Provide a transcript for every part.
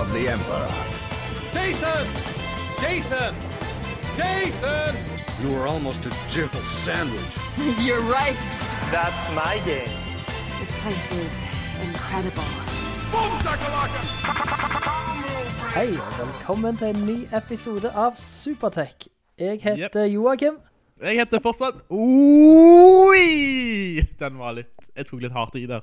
of the Emperor. Jason! Jason! Jason! You were almost a jibble sandwich. You're right. That's my game. This place is incredible. Hei, og velkommen til en ny episode av Supertech. Jeg heter Joakim. Jeg heter fortsatt Oi! Den var litt, jeg tok litt hardt i der.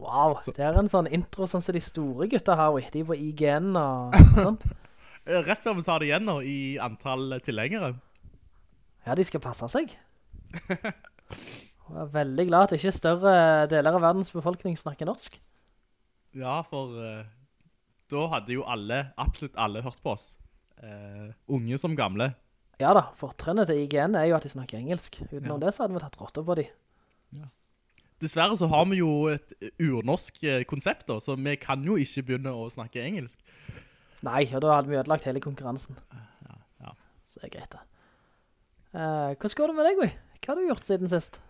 Wow, det er en sånn intro sånn som de store gutta har, og de på IGN og sånt. Eh, Rett før vi tar det igjen nå i antall tilhengere. Ja, de skal passe seg. Jeg er veldig glad at ikke større deler av verdens befolkning snakker norsk. Ja, for uh, da hadde jo alle, absolutt alle hørt på oss. Uh, unge som gamle. Ja da, fortrennet til IGN er jo at de snakker engelsk. Utenom det så hadde vi tatt råttet på de. Dessverre så har vi jo et urnorsk eh, konsept da, så vi kan jo ikke begynne å snakke engelsk. Nei, og da hadde vi ødelagt hele konkurransen. ja. ja. Så det er greit da. Uh, hvordan går det med deg, Gui? Hva har du gjort siden sist?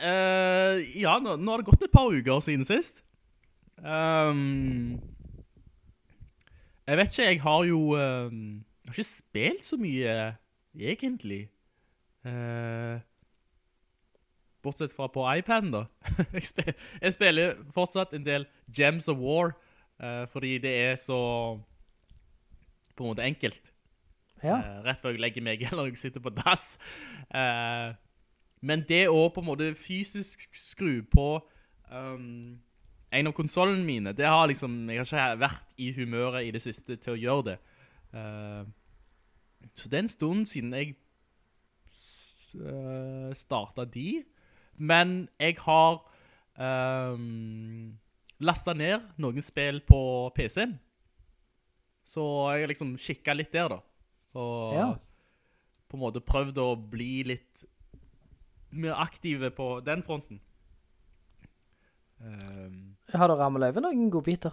Uh, ja, nå, nå har det gått et par uker siden sist. Um, jeg vet ikke, jeg har jo um, Jeg har ikke spilt så mye, egentlig. Eh, bortsett fra på iPaden, da. jeg, spiller, jeg spiller fortsatt en del Gems of War, uh, fordi det er så på en måte enkelt. Ja, Uh, rett før jeg legger meg, eller jeg sitter på dass. Uh, men det å på en måte fysisk skru på um, en av konsolene mine, det har liksom, jeg har ikke vært i humøret i det siste til å gjøre det. Eh, så det er en stund siden jeg uh, startet de. Men jeg har um, lastet ned noen spill på PC-en. Så jeg har liksom kikka litt der da. Og Ja. på en måte prøvd å bli litt mer aktive på den fronten. Um, har du rammet over noen godbiter?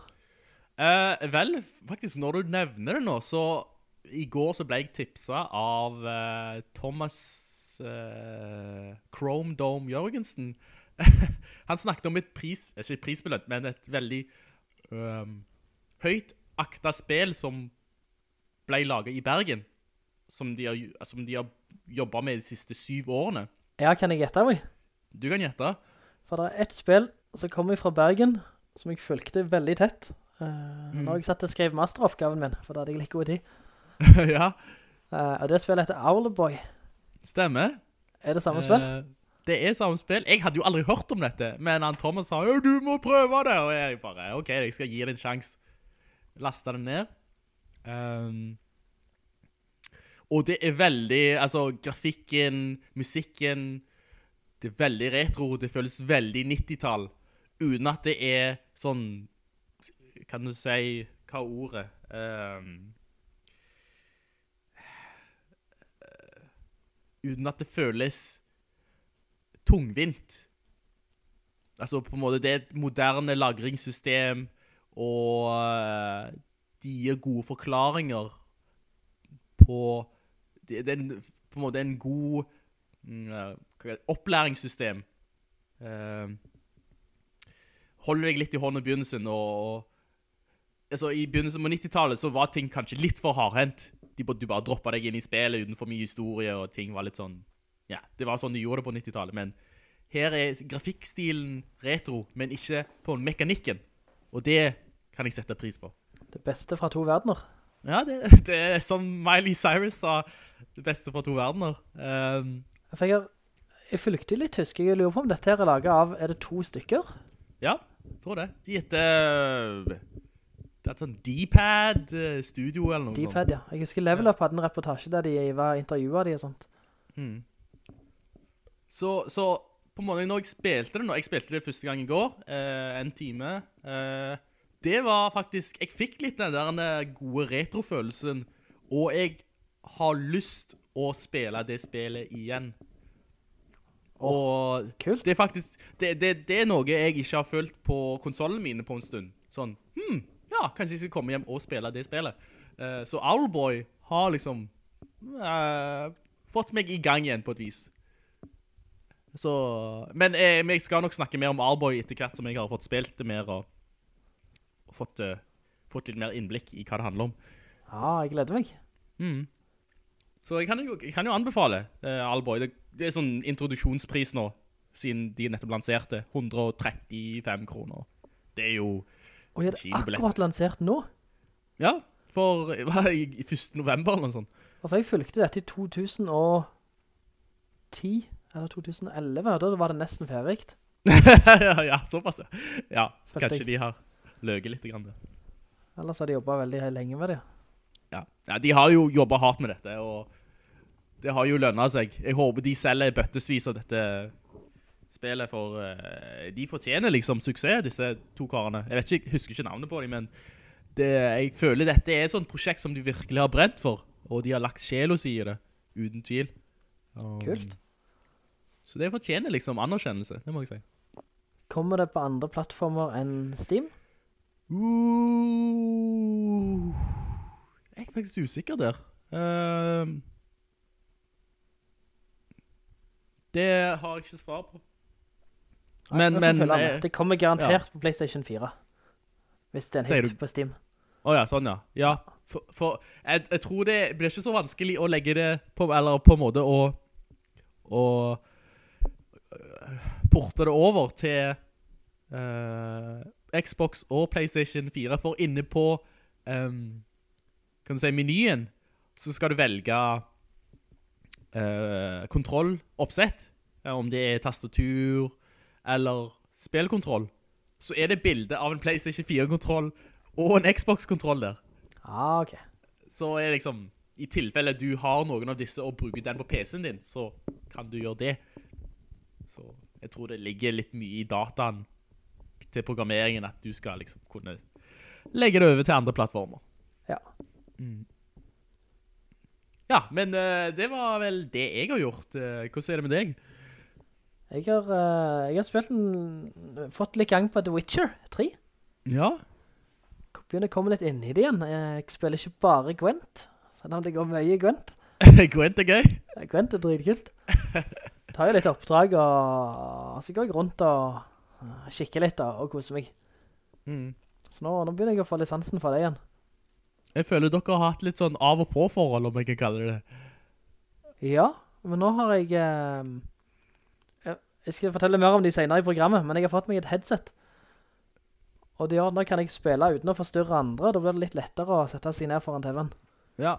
Uh, vel, faktisk når du nevner det nå, så i går så ble jeg tipset av uh, Thomas eh, Chrome Dome Jørgensen. Han snakket om et pris, ikke prisbelønt, men et veldig um, høyt akta spill som ble laget i Bergen, som de har, som de har jobbet med de siste syv årene. Ja, kan jeg gjette, Gui? Du kan gjette. For det er et spill som kommer fra Bergen, som jeg fulgte veldig tett. Uh, Mm. Når jeg satt og skrev masteroppgaven min, for da hadde jeg litt god tid. ja, Uh, og det spillet heter Owlboy. Stemmer. Er det samme spill? Eh, det er samme spill. Jeg hadde jo aldri hørt om dette, men han Thomas sa, «Ja, du må prøve det, og jeg bare, ok, jeg skal gi det en sjans. Laster det ned. Um, og det er veldig, altså, grafikken, musikken, det er veldig retro, det føles veldig 90-tall, uten at det er sånn, kan du si, hva ordet? Ehm, uten at det føles tungvint. Altså på en måte, det er et moderne lagringssystem, og eh, de gir gode forklaringer på, det, er en, på en måte en god mm, eh, opplæringssystem. Eh, holder deg litt i hånden i begynnelsen, og, og altså, i begynnelsen på 90-tallet så var ting kanskje litt for hardhendt. De, du bare droppet deg inn i spillet uten for mye historie, og ting var litt sånn, ja, det var sånn de gjorde det på 90-tallet, men her er grafikkstilen retro, men ikke på mekanikken, og det kan jeg sette pris på. Det beste fra to verdener. Ja, det, det er som Miley Cyrus sa, det beste fra to verdener. Um, jeg, jeg, jeg fulgte litt tysk, Jeg lurer på om dette her er laget av, er det to stykker? ja, tror det. De heter, det er et sånn D-pad eh, studio eller noe sånt. D-pad, ja. Jeg husker Level Up hadde en reportasje der de var intervjuet de og sånt. Mm. Så, så på en måte når jeg spilte det nå, jeg spilte det første gang i går, eh, en time, eh, det var faktisk, jeg fikk litt den der eh, gode retrofølelsen, og jeg har lyst å spille det spillet igjen. Og kult. det er faktisk, det, det, det er noe jeg ikke har følt på konsolen mine på en stund. Sånn, hmm, ja, kanskje jeg skal komme hjem og spille det spillet. Uh, så Owlboy har liksom uh, fått meg i gang igjen på et vis. Så, men jeg, jeg skal nok snakke mer om Owlboy etter hvert som jeg har fått spilt det mer og, og fått, uh, fått litt mer innblikk i hva det handler om. Ja, jeg gleder meg. Mm. Så jeg kan jo, jeg kan jo anbefale uh, Owlboy. Det, det er sånn introduksjonspris nå, siden de nettopp lanserte. 135 kroner. Det er jo Og er det akkurat lansert nå? Ja, for hva, i, i 1. november eller noe sånt. For jeg fulgte dette i 2010, eller 2011, og da var det nesten ferdig. ja, såpass. ja. Ja, Følte kanskje jeg. de har løget litt. Grann. Ellers har de jobbet veldig lenge med det. ja. ja, de har jo jobbet hardt med dette, og det har jo lønnet seg. Jeg håper de selger bøttesvis av dette spillet, for uh, de fortjener liksom suksess, disse to karene. Jeg vet ikke, jeg husker ikke navnet på dem, men det, jeg føler dette er et sånt prosjekt som de virkelig har brent for, og de har lagt sjel hos i det, uten tvil. Um, Kult. Så det fortjener liksom anerkjennelse, det må jeg si. Kommer det på andre plattformer enn Steam? Uh, jeg er faktisk usikker der. Ehm, det har jeg ikke svar på. Men, men... eh, det kommer garantert på PlayStation 4. Hvis det er en hit på Steam. Å ja, sånn ja. Ja, for, for jeg, jeg tror det blir ikke så vanskelig å legge det på, eller på en måte å, å øh, porte det over til uh, Xbox og PlayStation 4, for inne på um, kan du si menyen, så skal du velge uh, kontrolloppsett, om det er tastatur eller spillkontroll, så er det bilde av en PlayStation 4-kontroll og en Xbox-kontroll der. Ah, ok. Så er liksom, i tilfelle du har noen av disse og bruker den på PC-en din, så kan du gjøre det. Så jeg tror det ligger litt mye i dataen til programmeringen at du skal liksom kunne legge det over til andre plattformer. Ja. Ja, men uh, det var vel det jeg har gjort. Uh, hvordan er det med deg? Jeg har, eh, jeg har spilt en, fått litt gang på The Witcher 3. Ja. Begynner å komme litt inn i det igjen. Jeg spiller ikke bare Gwent, selv om det går mye Gwent. Gwent er gøy. Gwent er dritkult. Tar jo litt oppdrag, og så går jeg rundt og eh, kikker litt og koser meg. Mm. Så nå, nå begynner jeg å få litt sansen for det igjen. Jeg føler dere har hatt litt sånn av og på forhold, om jeg kan kalle det det. Ja, men nå har jeg... eh, jeg- skal fortelle mer om de senere i programmet, men jeg har fått meg et headset. Og det gjør, nå kan jeg spille uten å forstyrre andre, da blir det litt lettere å sette seg ned foran TV-en. Ja.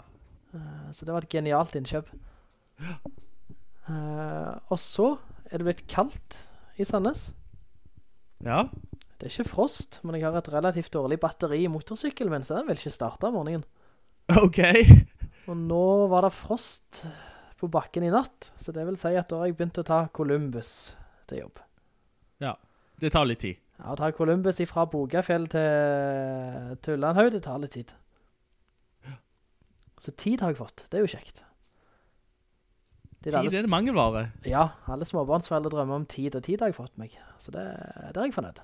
Eh, Så det var et genialt innkjøp. Ja. og så er det blitt kaldt i Sandnes. Ja. Det er ikke frost, men jeg har et relativt dårlig batteri i motorsykkelen min, så den vil ikke starte om morgenen. Ok. Og nå var det frost på bakken i natt, så det vil si at da har jeg begynt å ta Columbus til jobb. Ja. Det tar litt tid. Ja, å ta Columbus fra Bogafjell til, til Ullandhaug, det tar litt tid. Så tid har jeg fått, det er jo kjekt. Det er Tid er det mangelvare. Ja, alle småbarnsforeldre drømmer om tid, og tid har jeg fått meg. Så det, det er jeg fornøyd.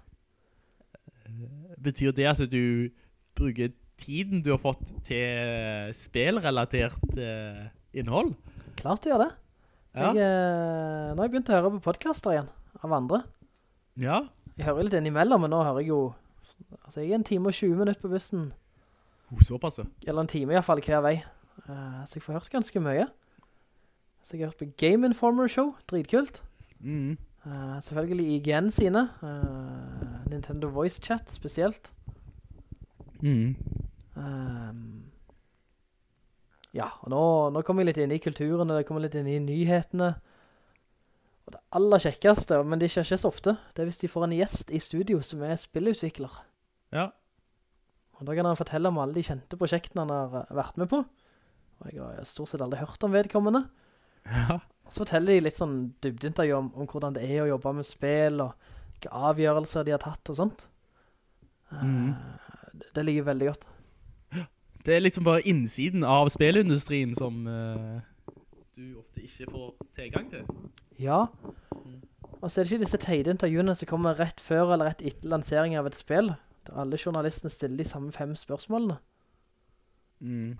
Betyr det at du bruker tiden du har fått til spillrelatert eh, innhold? Klart du gjør det. Ja. Jeg, eh, nå har jeg begynt å høre på podcaster igjen, av andre. Ja. Jeg hører litt innimellom, men nå hører jeg jo, altså jeg er en time og 20 minutter på bussen, Hvor såpass. ja. eller en time i hvert fall hver vei. Eh, så jeg får hørt ganske mye. Så jeg har hørt på Game Informer Show, dritkult. Mm. Eh, selvfølgelig IGN sine, eh, Nintendo Voice Chat spesielt. Mm. Ehm, ja, og nå, nå kommer jeg litt inn i kulturen, og det kommer litt inn i nyhetene. Og det aller kjekkeste, men det skjer ikke så ofte, det er hvis de får en gjest i studio som er spillutvikler. Ja. Og da kan han fortelle om alle de kjente prosjektene han har eh, vært med på. Og jeg har stort sett aldri hørt om vedkommende. Ja. Og så forteller de litt sånn dybdeintervju om, om hvordan det er å jobbe med spill, og hvilke avgjørelser de har tatt og sånt. Mm. Mhm. det ligger veldig godt. Det er liksom bare innsiden av spillindustrien som uh, du ofte ikke får tilgang til. Ja. Og så er det ikke disse teideintervjuene som kommer rett før eller rett etter lanseringen av et spill, der alle journalistene stiller de samme fem spørsmålene. Mm.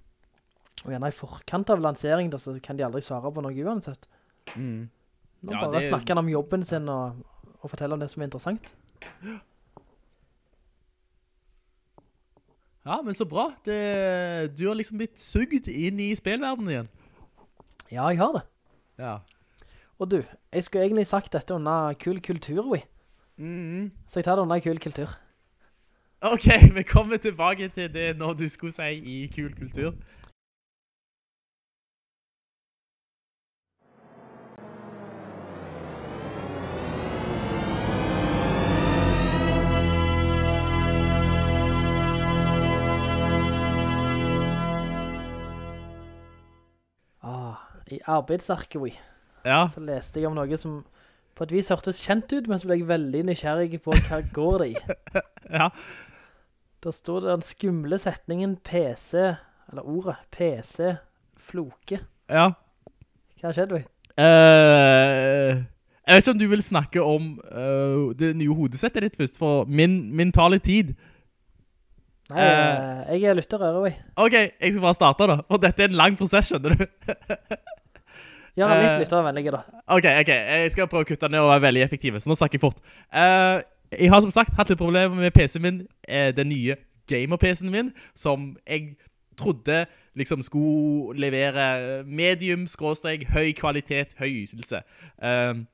Og gjerne i forkant av lansering, da, så kan de aldri svare på noe uansett. Mm. Nå Ja, bare det- snakker han om jobben sin og, og forteller om det som er interessant. Ja, men så bra. Det, du har liksom blitt sugd inn i spillverdenen igjen. Ja, jeg har det. Ja. Og du, jeg skulle egentlig sagt dette under kul kultur, vi. Mm. Så jeg tar det under kul kultur. Ok, vi kommer tilbake til det når du skulle si i kul kultur. I arbeidsarkivet. Ja. Så leste jeg om noe som på et vis hørtes kjent ut, men så ble jeg veldig nysgjerrig på hva går det i. Ja. Der stod den skumle setningen PC, eller ordet PC, floke. Ja. Hva skjedde vi? Uh, jeg vet ikke om du vil snakke om uh, det nye hodesettet ditt først, for min, min tar litt tid. Nei, uh, eh, jeg lytter lytterøret, vi. Ok, jeg skal bare starte da, for dette er en lang prosess, skjønner du. Ja, litt Eh. lyttervennlige da. Ok, ok, jeg skal prøve å kutte ned og være veldig effektiv, så nå snakker jeg fort. Uh, jeg har som sagt hatt litt problemer med PC-en min, uh, den nye gamer-PC-en min, som jeg trodde liksom skulle levere medium, skråstrek, høy kvalitet, høy ytelse. Uh,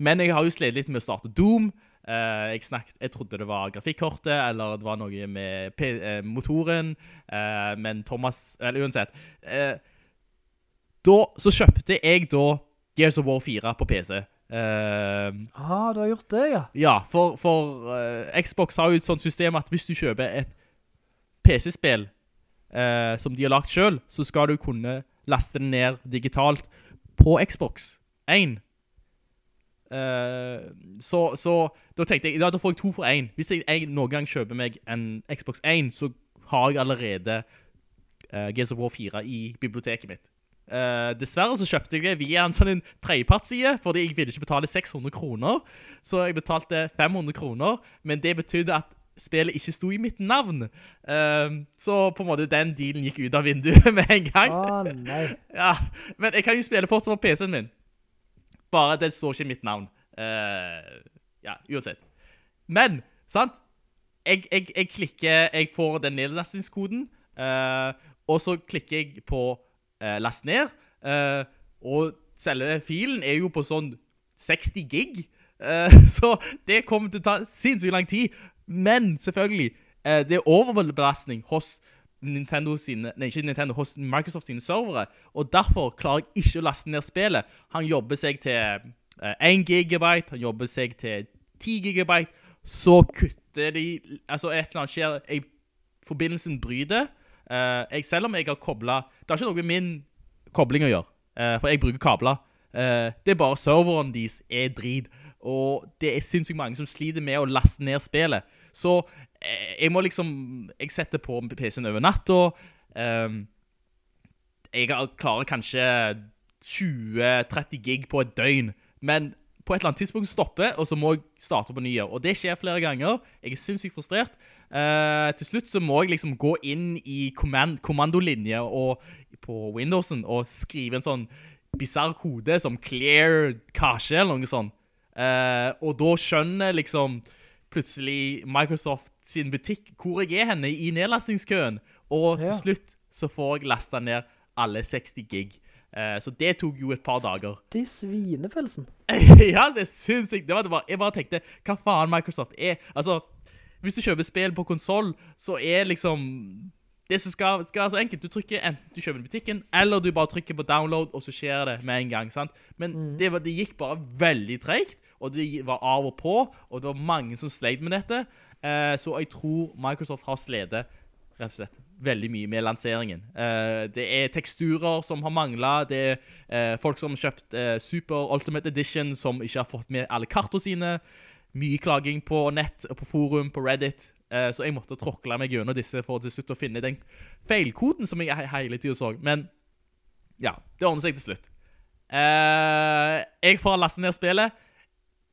men jeg har jo slet litt med å starte Doom. Jeg, snakket, jeg trodde det var grafikkortet, eller det var noe med motoren, men Thomas, eller uansett. Eh, da, så kjøpte jeg da Gears of War 4 på PC. Uh, Ah, du har gjort det, ja. ja, for, for uh, Xbox har jo et sånt system at hvis du kjøper et PC-spill uh, som de har lagt selv, så skal du kunne laste den ned digitalt på Xbox 1. Uh, så, så da tenkte jeg, ja, da får jeg to for en. Hvis jeg, jeg noen gang kjøper meg en Xbox 1, så har jeg allerede uh, Gears of War 4 i biblioteket mitt. Eh, dessverre så kjøpte jeg det via en sånn en fordi jeg ville ikke betale 600 kroner. Så jeg betalte 500 kroner, men det betydde at spillet ikke sto i mitt navn. Uh, så på en måte den dealen gikk ut av vinduet med en gang. Ah, nei. Ja, men jeg kan jo spille fortsatt på PC-en min. Bare det står ikke i mitt navn. Uh, ja, uansett. Men, sant? Jeg, jeg, jeg klikker, jeg får den nedlastingskoden, eh, og så klikker jeg på eh, last ned, eh, og selve filen er jo på sånn 60 gig, eh, så det kommer til å ta sinnssykt lang tid. Men selvfølgelig, eh, det er overbelastning hos Nintendo sine, nei, ikke Nintendo, hos Microsoft sine servere, og derfor klarer jeg ikke å laste ned spillet. Han jobber seg til eh, 1 gigabyte, han jobber seg til 10 gigabyte, så kutter de, altså et eller annet skjer, jeg, forbindelsen bryter. Eh, jeg, selv om jeg har koblet, det har ikke noe med min kobling å gjøre, uh, for jeg bruker kabler. Uh, det er bare serveren deres er drit, og det er sinnssykt mange som sliter med å laste ned spillet. Så jeg må liksom, jeg setter på PC-en over natta, og jeg klarer kanskje 20-30 gig på et døgn, men på et eller annet tidspunkt stopper, og så må jeg starte på nye. Og det skjer flere ganger. Jeg er sinnssykt frustrert. Uh, til slutt så må jeg liksom gå inn i command kommandolinje og, på Windowsen og skrive en sånn bizarr kode som clear cache eller noe sånt. Uh, og da skjønner liksom plutselig Microsoft sin butikk hvor jeg er henne i nedlastingskøen. Og til Ja. slutt så får jeg lastet ned alle 60 gig. Eh, så det tok jo et par dager. De svinepelsen. ja, det er sinnssykt. Det var det bare, jeg bare tenkte, hva faen Microsoft er? Altså, hvis du kjøper spill på konsol, så er liksom... Det som skal, skal være så enkelt, du trykker enten du kjøper i butikken, eller du bare trykker på download, og så skjer det med en gang, sant? Men det, var, det gikk bare veldig tregt, og det var av og på, og det var mange som sleit med dette. Eh, så jeg tror Microsoft har sledet rett og slett veldig mye med lanseringen. Uh, det er teksturer som har manglet, det er uh, folk som har kjøpt uh, Super Ultimate Edition som ikke har fått med alle kartene sine, mye klaging på nett på forum, på Reddit, så jeg måtte tråkle meg gjennom disse for til slutt å finne den feilkoden som jeg hele tiden så. Men ja, det ordner seg til slutt. Jeg får laste ned spillet.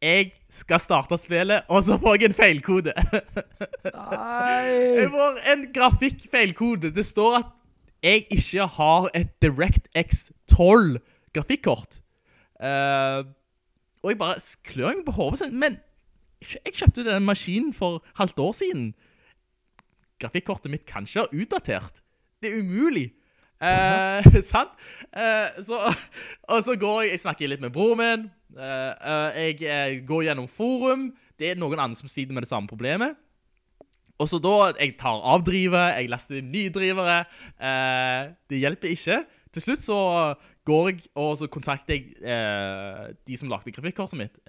Jeg skal starte spillet, og så får jeg en feilkode. jeg får en grafikkfeilkode. Det står at jeg ikke har et DirectX 12 grafikkort. Uh, og jeg bare klør meg på hodet. sånn, Men jeg kjøpte den maskinen for halvt år siden. Grafikkortet mitt kan ikke være utdatert. Det er umulig. Uh, sant? Eh, så, og så går jeg, jeg snakker litt med broren min. Eh, eh, jeg eh, går gjennom forum. Det er noen andre som sliter med det samme problemet. Og så da, jeg tar av drivet, jeg laster inn nye drivere. Det hjelper ikke. Til slutt så går jeg, og så kontakter jeg de som lagde grafikkortet mitt.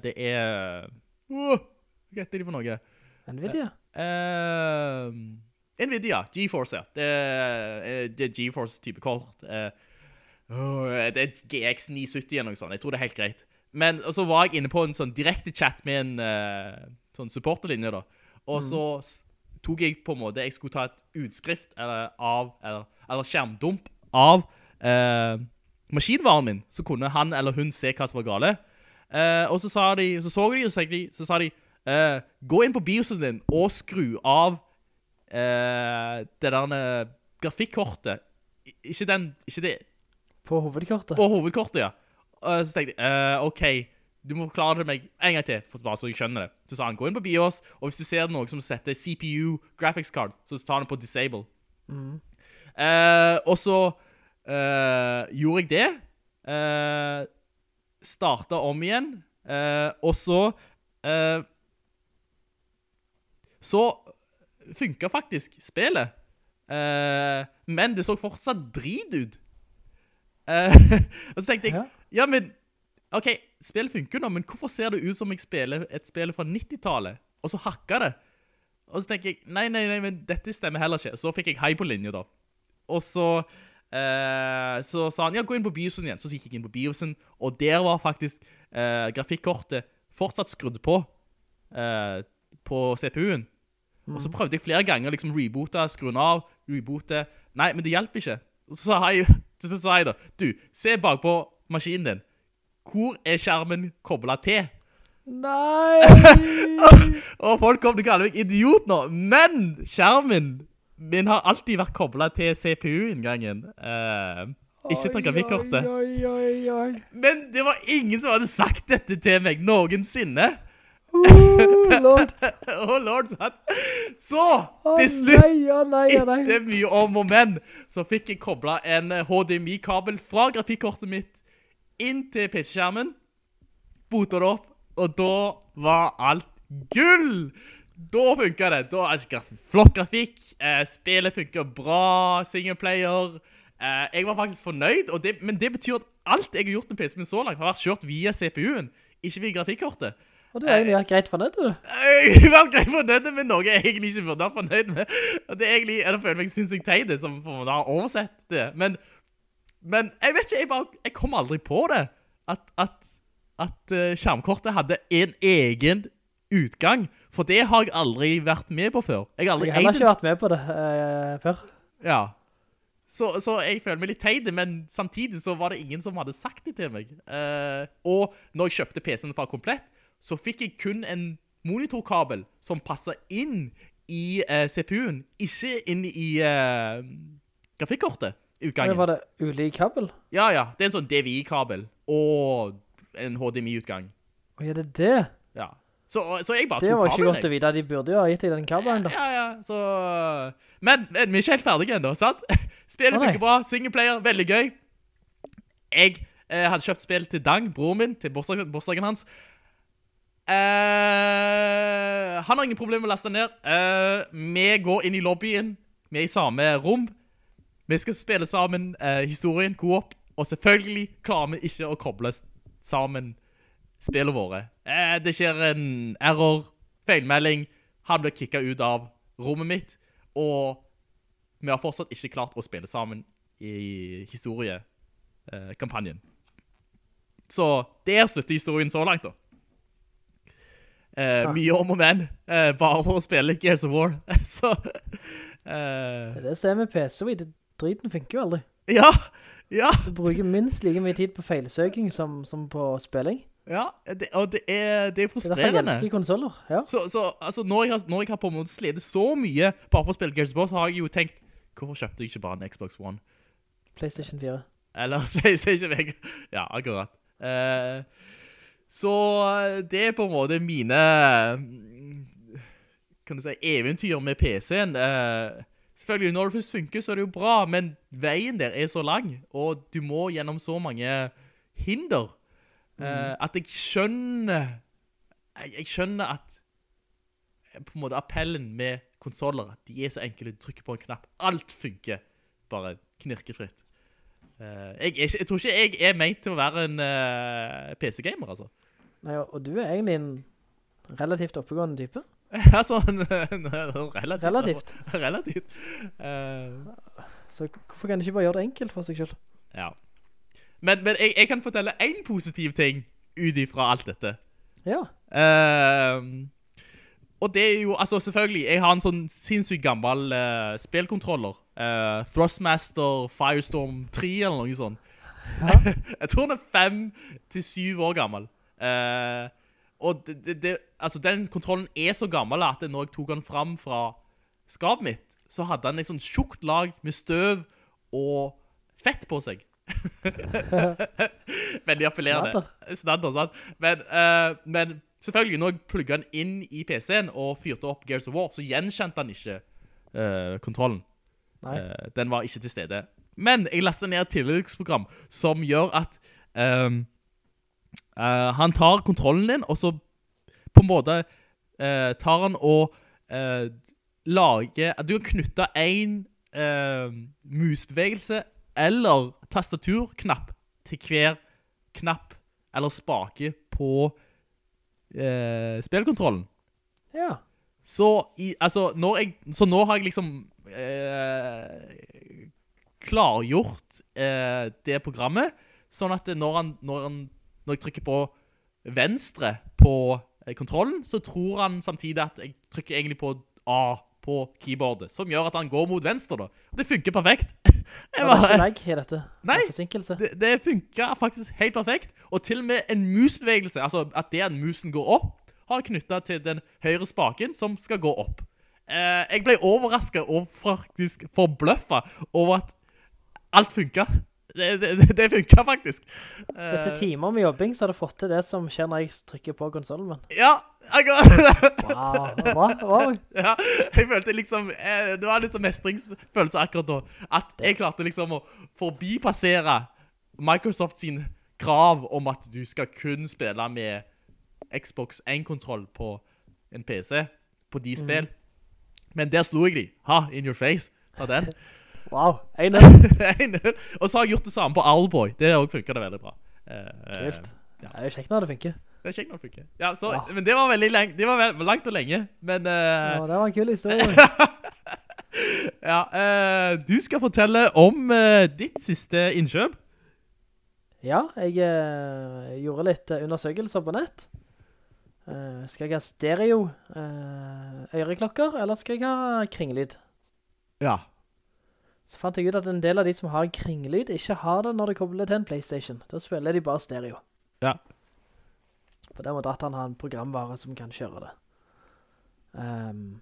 Det er... Åh, hva heter de for noe? Nvidia? Uh, Nvidia, GeForce, ja. Det, er- det er GeForce-type kort. Uh, det er GX 970 eller noe sånt. Jeg tror det er helt greit. Men og så var jeg inne på en sånn direkte chat med en uh, sånn supporterlinje, da. Og så s- tok jeg på en måte Jeg skulle ta et utskrift eller, av Eller, eller skjermdump av uh, maskinvaren min. Så kunne han eller hun se hva som var gale. Uh, og så sa de Så så de, og så, de, så sa de Gå inn på biosen din og skru av det der grafikkortet. Ikke den Ikke det På hovedkortet? På hovedkortet, ja. Og så tenkte jeg eh, OK, du må forklare det meg en gang til, for bare så jeg skjønner det. Så sa han gå inn på BIOS, og hvis du ser noe som setter CPU graphics card, så tar han på disable. Eh, og så uh, gjorde jeg det. Uh, Starta om igjen. uh, og så Så funka faktisk spillet. Men det så fortsatt drit ut. Og så tenkte jeg Ja. Men OK, spillet funker nå, men hvorfor ser det ut som jeg spiller et spill fra 90-tallet? Og så hakker det. Og så tenker jeg Nei, nei, nei, men dette stemmer heller ikke. Så fikk jeg hei på linje, da. Og så eh, Så sa han ja, gå inn på biosen igjen. Så gikk jeg inn på biosen, og der var faktisk eh, grafikkortet fortsatt skrudd på eh, på CPU-en. Og så prøvde jeg flere ganger liksom reboote, skru den av, reboote. Nei, men det hjelper ikke. Så sa jeg, så sa jeg da, du, se bak på maskinen din. Hvor er skjermen koblet til? Nei! Og folk kommer til å kalle meg idiot nå, men skjermen min har alltid vært koblet til CPU-inngangen. Uh, ikke oi, oi, oi. Men det var ingen som hadde sagt dette til meg noensinne. Oh, lord. Å, lord, sant? Så, til slutt, Nei, oh, nei, nei. etter mye om og men, så fikk jeg koblet en eh, HDMI-kabel fra grafikkortet mitt inn til PC-skjermen, botet det opp, og da var alt gull! Da funket det. Da, altså, graf flott grafikk, eh, spillet funka bra, singleplayer. Eh, jeg var faktisk fornøyd, det, men det betyr at alt jeg har gjort med PC-en min så langt har vært kjørt via CPU-en, ikke via grafikkortet. Og du har egentlig vært greit fornøyd, du. Jeg har vært greit fornøyd med noe jeg egentlig ikke burde være fornøyd med. Det er egentlig, jeg føler meg sinnssykt teit som for å ha oversett det. Men, men jeg vet ikke, jeg bare, jeg kom aldri på det. At, at, at eh, skjermkortet hadde en egen utgang. For det har jeg aldri vært med på før. Jeg har aldri Jeg har ikke vært med på det uh, før. Ja. Så, så jeg føler meg litt teit, men samtidig så var det ingen som hadde sagt det til meg. Uh, og når jeg kjøpte PC-en fra Komplett, så fikk jeg kun en monitorkabel som passet inn i uh, CPU-en, ikke inn i uh, grafikkortet. Utgangen. var det ulik kabel? Ja, ja. Det er en sånn DVI-kabel og en HDMI-utgang. Og er det det? Ja. Så, så jeg bare Det tok var ikke kabelen. godt å vite. De burde jo ha gitt deg den kabelen da. Ja, ja, så... Men, men vi er ikke helt ferdige enda, sant? Spillet fungerer funker bra, singleplayer, veldig gøy. Jeg eh, hadde kjøpt spill til Dang, broren min, til borsdagen hans. Eh, han har ingen problem med å laste ned. Eh, vi går inn i lobbyen, vi er i samme rom. Vi skal spille sammen eh, historien, opp, og selvfølgelig klarer vi ikke å koble sammen spillene våre. Eh, det skjer en error, feilmelding, han blir kicka ut av rommet mitt, og vi har fortsatt ikke klart å spille sammen i historiekampanjen. Så der slutter historien så langt, da. eh, mye om og men, eh, bare for å spille Gears of War. Så, Uh, Det er det som er med PC, og det driten funker jo aldri. ja, ja, Du bruker minst like mye tid på feilsøking som, som på spilling. ja, det, og det er, det er Det er derfor konsoler, ja. Så, så altså, når, jeg har, når jeg har på en måte slitt så mye bare for å spille Gears of War, så har jeg jo tenkt, hvorfor kjøpte jeg ikke bare en Xbox One? Playstation 4. Eller sier jeg ikke meg. Ja, akkurat. Uh, så det er på en måte mine mm, kan du si, eventyr med PC-en. Eh, selvfølgelig, når det først funker, så er det jo bra, men veien der er så lang, og du må gjennom så mange hinder, eh, at jeg skjønner, jeg, jeg skjønner at eh, på en måte appellen med konsoler, de er så enkle, du trykker på en knapp, alt funker, bare knirkefritt. Uh, jeg, jeg, jeg tror ikke jeg er ment til å være en uh, PC-gamer, altså. Nei, og du er egentlig en relativt oppegående type. Ja, sånn relativt. Relativt. Relativt. Uh, Så hvorfor kan du ikke bare gjøre det enkelt for seg selv? ja. Men, men jeg, jeg kan fortelle en positiv ting ut ifra alt dette. Ja, Uh, og det er jo, altså selvfølgelig, jeg har en sånn sinnssykt gammel uh, spillkontroller. Uh, Thrustmaster Firestorm 3 eller noe sånt. jeg tror den er fem til syv år gammel. Eh, og det, det, det, altså den kontrollen er så gammel at når jeg tok den fram fra skapet mitt, så hadde den et sånt tjukt lag med støv og fett på seg. Veldig appellerende. Snadder. Sant? Men, uh, men selvfølgelig, når jeg plugget den inn i PC-en og fyrte opp Gears of War, så gjenkjente den ikke uh, kontrollen. Eh, den var ikke til stede. Men jeg lastet ned et tilleggsprogram som gjør at ehm, eh, han tar kontrollen din, og så på en måte uh, tar han og uh, lager Du kan knytte en eh, musbevegelse eller tastaturknapp til hver knapp eller spake på spillkontrollen. Ja. Så, i, altså, jeg, så nå har jeg liksom klargjort det programmet, sånn at når, han, når, han, når jeg trykker på venstre på eh, kontrollen, så tror han samtidig at jeg trykker egentlig på A på keyboardet, som gjør at han går mot venstre da. Det funker perfekt. Jeg Det er bare- lag i dette. Nei. Det det, det funker faktisk helt perfekt. Og til og med en musbevegelse, altså at det at musen går opp, har knyttet til den høyre spaken som skal gå opp. Eh, jeg ble overrasket og faktisk forbløffet over at alt funket. Det, det, det, faktisk. Så etter timer med jobbing så har du fått til det som skjer når jeg trykker på konsolen min. Ja, akkurat. Wow, bra, wow. Ja, jeg følte liksom, eh, det var litt sånn mestringsfølelse akkurat da, at jeg klarte liksom å forbipassere Microsoft sin krav om at du skal kun spille med Xbox 1-kontroll på en PC, på de spill. Men der slo jeg de. Ha, in your face. Ta den. Wow, 1-0. Og så har jeg gjort det samme på Owlboy. Det har også funket det veldig bra. Eh, eh, Kult. ja. Det er kjekt når det funker. Det er kjekt når det funker. Ja, så, Ja. men det var veldig lenge, det var langt og lenge, men... Uh, Ja, det var en kul historie. Ja, uh, du skal fortelle om uh, ditt siste innkjøp. Ja, jeg gjorde litt undersøkelser på nett. Skal jeg ha stereo øreklokker, eller skal jeg ha kringlyd? Ja. Så fant jeg ut at en del av de som har kringlyd, ikke har det når det kobler til en Playstation. Da spiller de bare stereo. Ja. På den måten at han har en programvare som kan kjøre det. Um,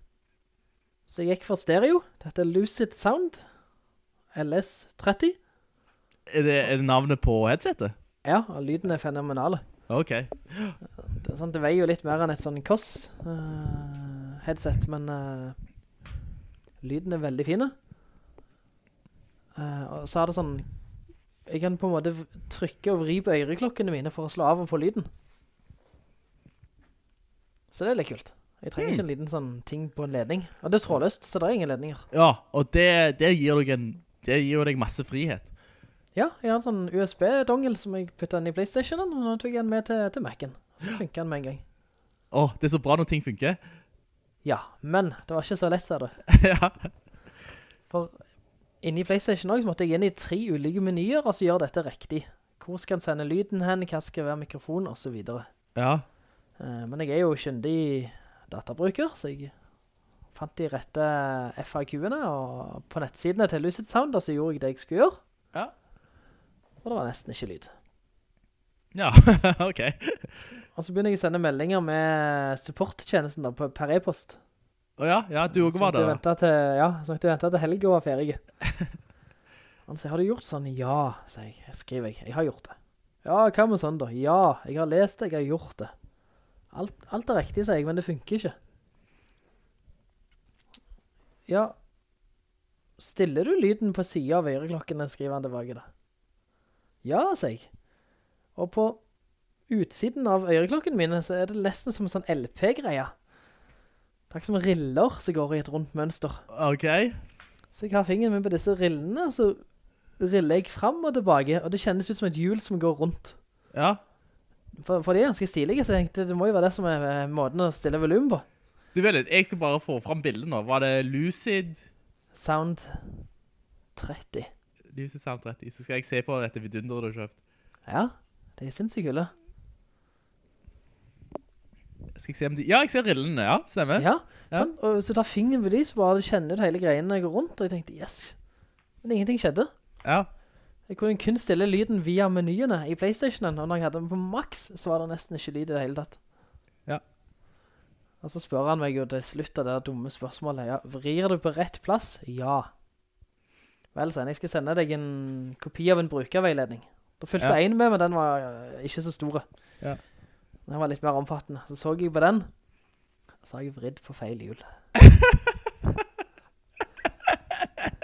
så jeg gikk for stereo. Dette er Lucid Sound. LS30. Er det, er det navnet på headsetet? Ja, og lyden er fenomenale. Ok. Det, sånn, det veier jo litt mer enn et sånn KOS eh, headset, men uh, lyden er veldig fine. Eh, og så er det sånn, jeg kan på en måte trykke og vri på øreklokkene mine for å slå av og på lyden. Så det er litt kult. Jeg trenger ikke en liten sånn ting på en ledning. Og det er trådløst, så det er ingen ledninger. Ja, og det, det gir deg en, det gir deg masse frihet. Ja, jeg har en sånn USB-dongel som jeg puttet inn i Playstationen, og nå tok jeg den med til, til Mac'en. Så funker den med en gang. Åh, det er så bra når ting funker. Ja, men det var ikke så lett, ser du. ja. For inni PlayStation også måtte jeg inn i tre ulike menyer, og så gjøre dette riktig. Hvor skal en sende lyden hen, hva skal være mikrofon, og så videre. Ja. Eh, men jeg er jo kyndig databruker, så jeg fant de rette FAQ-ene, og på nettsidene til Lucid Sound, så gjorde jeg det jeg skulle gjøre. Ja. Og det var nesten ikke lyd. Ja, ok. Og så begynner jeg å sende meldinger med supporttjenesten da, på, per e-post. Å ja, ja, du også var der. til, ja, så jeg ventet til helgen var ferdig. Han sier, har du gjort sånn? Ja, sier jeg. Skriver jeg. Jeg har gjort det. Ja, hva med sånn da? Ja, jeg har lest det, jeg har gjort det. Alt, alt er riktig, sier jeg, men det funker ikke. Ja, stiller du lyden på siden av øreklokkene, skriver han tilbake da. Ja, sier jeg. Og på utsiden av øreklokken mine så er det nesten som en sånn LP-greie. Ikke som riller som går i et rundt mønster. Ok. Så jeg har fingeren min på disse rillene, så riller jeg frem og tilbake, og det kjennes ut som et hjul som går rundt. Ja. For, for det er ganske stilige, så jeg tenkte det må jo være det som er eh, måten å stille volymen på. Du vet litt, jeg skal bare få frem bildet nå. Var det Lucid? Sound 30. Lucid Sound 30. Så skal jeg se på dette vidunderet du har kjøpt. Ja, det er sinnssykt kule. Skal jeg se om de... Ja, jeg ser rillene, ja. Stemmer. Ja, Ja. sånn, og hvis du tar fingeren på de, så bare kjenner du hele greiene går rundt, og jeg tenkte, yes. Men ingenting skjedde. Ja. Jeg kunne kun stille lyden via menyene i Playstationen, og når jeg hadde den på max, så var det nesten ikke lyd i det hele tatt. Ja. Og så spør han meg jo til slutt av det dumme spørsmålet, ja, vrir du på rett plass? Ja. Vel, sen, jeg skal sende deg en kopi av en brukerveiledning. Da fulgte Ja. jeg en med, men den var eh, ikke så store. Ja. Den var litt mer omfattende. Så så jeg på den, og så har jeg vridd på feil hjul.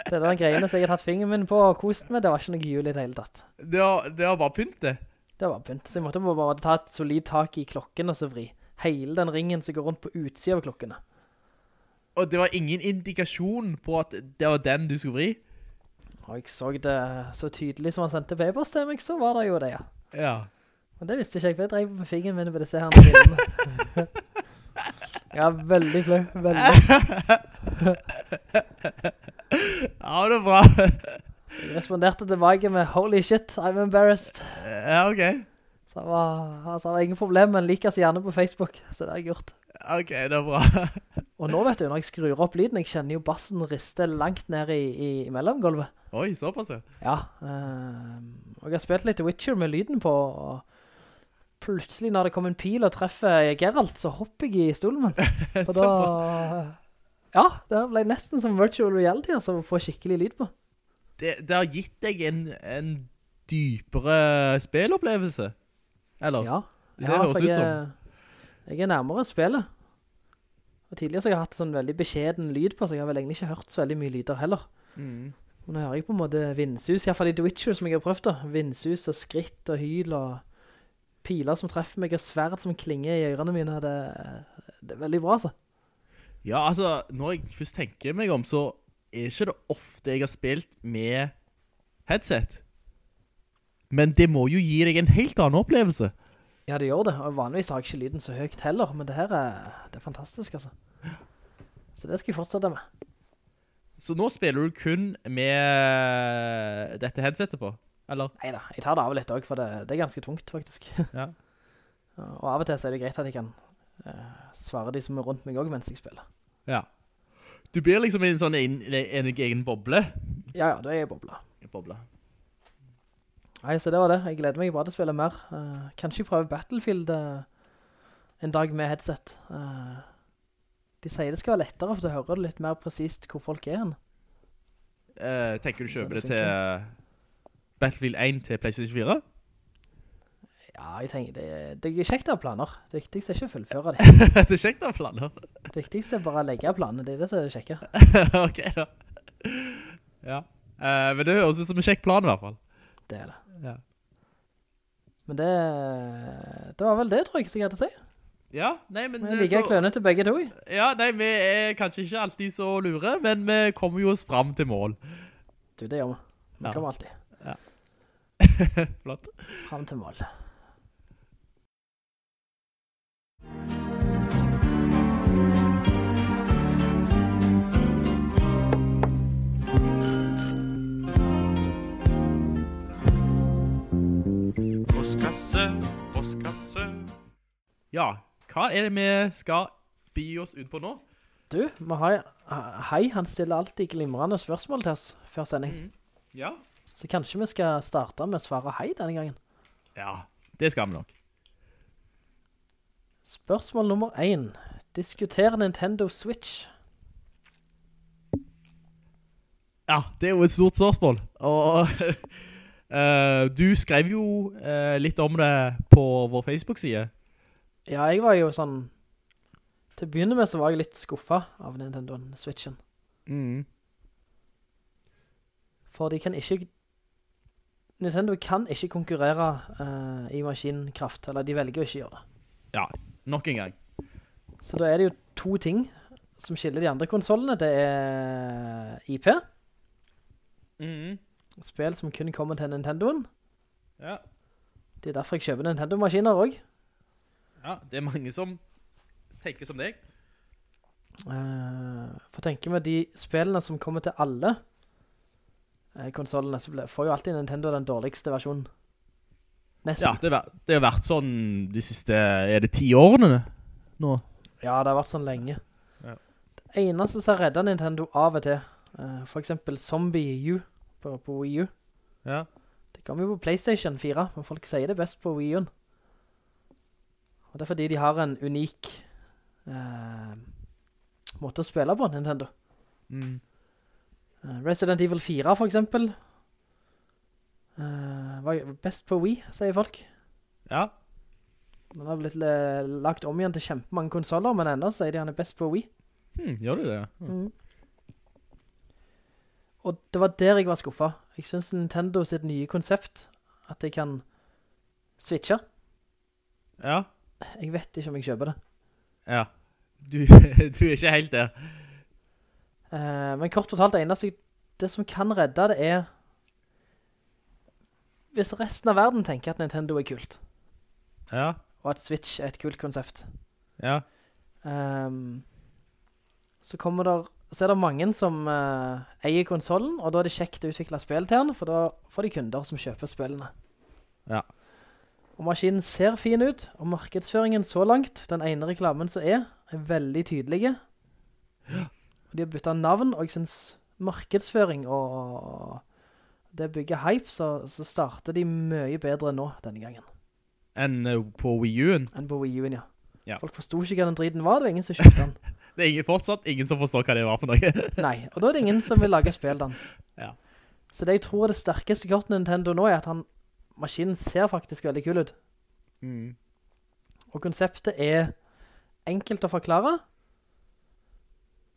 det er den greiene som jeg har tatt fingeren min på og kost med, det var ikke noe hjul i det hele tatt. Det var, det var bare pynt, det. Det var pynt, så jeg måtte bare ta et solid tak i klokken og så vri. Hele den ringen som går rundt på utsiden av klokkene. Og det var ingen indikasjon på at det var den du skulle vri. Og jeg så det så tydelig som han sendte papers til meg, så var det jo det, ja. Ja. Men det visste ikke jeg, for jeg drev med fingeren min på disse her brillene. ja, veldig flau, veldig. Ja, det er bra. Jeg responderte tilbake med, holy shit, I'm embarrassed. ja, ok. Så han var, altså, det var ingen problem, men liker seg gjerne på Facebook, så det har jeg gjort. Ok, det er bra. Og nå vet du, når jeg skrur opp lyden, jeg kjenner jo bassen riste langt ned i, i, i mellomgulvet. Oi, såpass, ja. Ja, øh, og jeg har spilt litt Witcher med lyden på, og plutselig når det kom en pil og treffer Geralt, så hopper jeg i stolen min. Og da, ja, det ble nesten som virtual reality, altså, å få skikkelig lyd på. Det, det har gitt deg en, en dypere spillopplevelse. Eller? Ja, Det, ja, høres ut som. jeg er nærmere spillet. Og tidligere så har jeg hatt sånn veldig beskjeden lyd på, så jeg har vel egentlig ikke hørt så veldig mye lyder heller. Mm. Nå hører jeg på en måte vindsus, i hvert fall i The Witcher som jeg har prøvd da. Vindsus og skritt og hyl og piler som treffer meg og sverd som klinger i ørene mine. Det, det er veldig bra, altså. Ja, altså, når jeg først tenker meg om, så er ikke det ofte jeg har spilt med headset. Men det må jo gi deg en helt annen opplevelse. Ja, det gjør det. Og vanligvis har jeg ikke lyden så høyt heller, men det her er, det er fantastisk, altså. Så det skal jeg fortsette med. Så nå spiller du kun med dette headsetet på, eller? Neida, jeg tar det av litt også, for det, det er ganske tungt, faktisk. Ja. og av og til så er det greit at jeg kan uh, svare de som er rundt meg også mens jeg spiller. Ja. Du blir liksom i en sånn en, en egen boble. Ja, ja, du er i bobla. boble. Nei, så det var det. Jeg gleder meg bare til å spille mer. Uh, kanskje jeg prøver Battlefield uh, en dag med headset. Uh, de sier det skal være lettere, for da hører du litt mer presist hvor folk er hen. Tenker du kjøper det det til Battlefield 1 til PlayStation 4? Ja, jeg tenker, det, det er kjekt å ha planer. Det viktigste er ikke å fullføre det. det er kjekt å ha planer. Det viktigste er bare å legge planene, det er det som er kjekke. ok da. Ja. Eh, men det høres ut som en kjekk plan i hvert fall. Det er det. Ja. Men det, det var vel det, tror jeg, som jeg hadde å si. Ja, nei, men... Vi liker så- til begge to. Ja, nei, vi er kanskje ikke alltid så lure, men vi kommer jo oss frem til mål. Du, det gjør vi. Vi Ja. kommer alltid Flott. Fram til mål. Postkasse, postkasse. Ja, hva er det vi skal by oss ut på nå? Du, vi har, hei, han stiller alltid glimrende spørsmål til oss før sending. Mhm. Ja. Så kanskje vi skal starte med å svare hei denne gangen. Ja, det skal vi nok. Spørsmål nummer 1. Diskuter Nintendo Switch. Ja, det er jo et stort spørsmål. Og uh, du skrev jo uh, litt om det på vår Facebook-side. Ja, jeg var jo sånn... Til å begynne med så var jeg litt skuffet av Nintendo Switchen. Mm. For de kan ikke... Nintendo kan ikke konkurrere uh, i maskinkraft, eller de velger å ikke gjøre det. Ja, nok en gang. Så da er det jo to ting som skiller de andre konsolene. Det er IP, Mhm. spill som kun kommer til Nintendoen. Ja. Det er derfor jeg kjøper Nintendo-maskiner også. ja, det er mange som tenker som deg. Uh, for tenker vi de spillene som kommer til alle eh, konsolene, så får jo alltid Nintendo den dårligste versjonen. Nesten. Ja, det har vært- det har vært sånn de siste, er det ti årene nå? Ja, det har vært sånn lenge. Ja. Det eneste som har reddet Nintendo av og til, eh, for eksempel Zombie U på, på Wii U, Ja. det kommer jo på Playstation 4, men folk sier det best på Wii U-en. Og det er fordi de har en unik eh, måte å spille på, Nintendo. Mm. Eh, Resident Evil 4 for eksempel, eh, var best på Wii, sier folk. Ja. Den har blitt eh, lagt om igjen til kjempemange konsoler, men enda sier de han er best på Wii. Hmm, gjør du det? Mm. Og det var der jeg var skuffet. Jeg synes Nintendo sitt nye konsept, at jeg kan switche, Ja. jeg vet ikke om jeg kjøper det. Ja. Du, du er ikke helt der. Eh, men kort fortalt, det eneste det som kan redde det er hvis resten av verden tenker at Nintendo er kult, Ja. og at Switch er et kult konsept, Ja. Um, så kommer der, så er det mange som uh, eier konsolen, og da er det kjekt å utvikle spill til den, for da får de kunder som kjøper spillene. Ja. Og maskinen ser fin ut, og markedsføringen så langt, den ene reklamen som er, er veldig tydelige. Og de har byttet navn, og jeg synes markedsføring og det bygger hype, så, så starter de mye bedre nå denne gangen, Enn eh, på Wii U-en. enn på Wii U-en, ja. Ja. Folk forstod ikke hva den driten var, det var ingen som kjøpte den. Det er ingen, fortsatt ingen som forstår hva det var for noe. Nei, og da er det ingen som vil lage spill den. Ja. Så det jeg tror er det sterkeste kortet Nintendo nå er at han, maskinen ser faktisk veldig kul ut. Mm. Og konseptet er enkelt å forklare.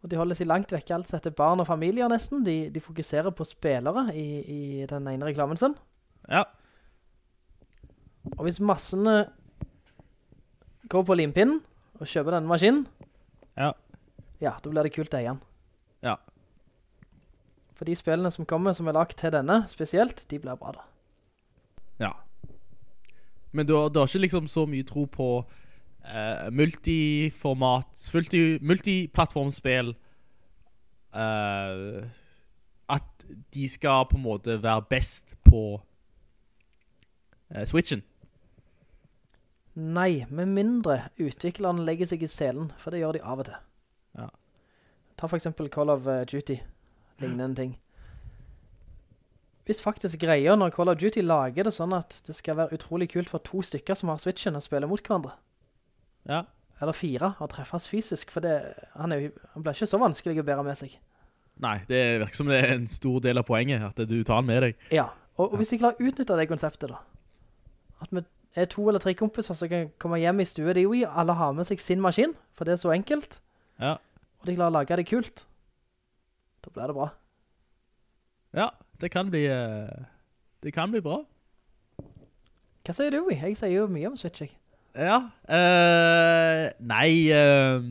Og de holder seg langt vekk alt som heter barn og familier nesten. De, de fokuserer på spillere i, i den ene reklamen sin. Ja. Og hvis massene går på limpinnen og kjøper denne maskinen, Ja. ja, da blir det kult det igjen. Ja. For de spillene som kommer som er lagt til denne spesielt, de blir bra da. Ja. Men du har, du har ikke liksom så mye tro på eh, multiformat, multi, multiplattformspill, eh, at de skal på en måte være best på uh, Switchen. Nei, med mindre utviklerne legger seg i selen, for det gjør de av og til. Ja. Ta for eksempel Call of Duty, lignende ting. Hvis faktisk greier når Call of Duty lager det sånn at det skal være utrolig kult for to stykker som har Switchen og spiller mot hverandre, Ja. eller fire, og treffes fysisk, for det, han, er han blir ikke så vanskelig å bære med seg. Nei, det virker som det er en stor del av poenget, at du tar han med deg. Ja, og, og hvis de klarer å utnytte det konseptet da, at vi er to eller tre kompiser som kan komme hjem i stue de og alle har med seg sin maskin, for det er så enkelt, Ja. og de klarer å lage det kult, da blir det bra. Ja, det kan bli, eh, det kan bli bra. Hva sier du? Jeg sier jo mye om Switch, jeg. Ja, Uh, nei, uh,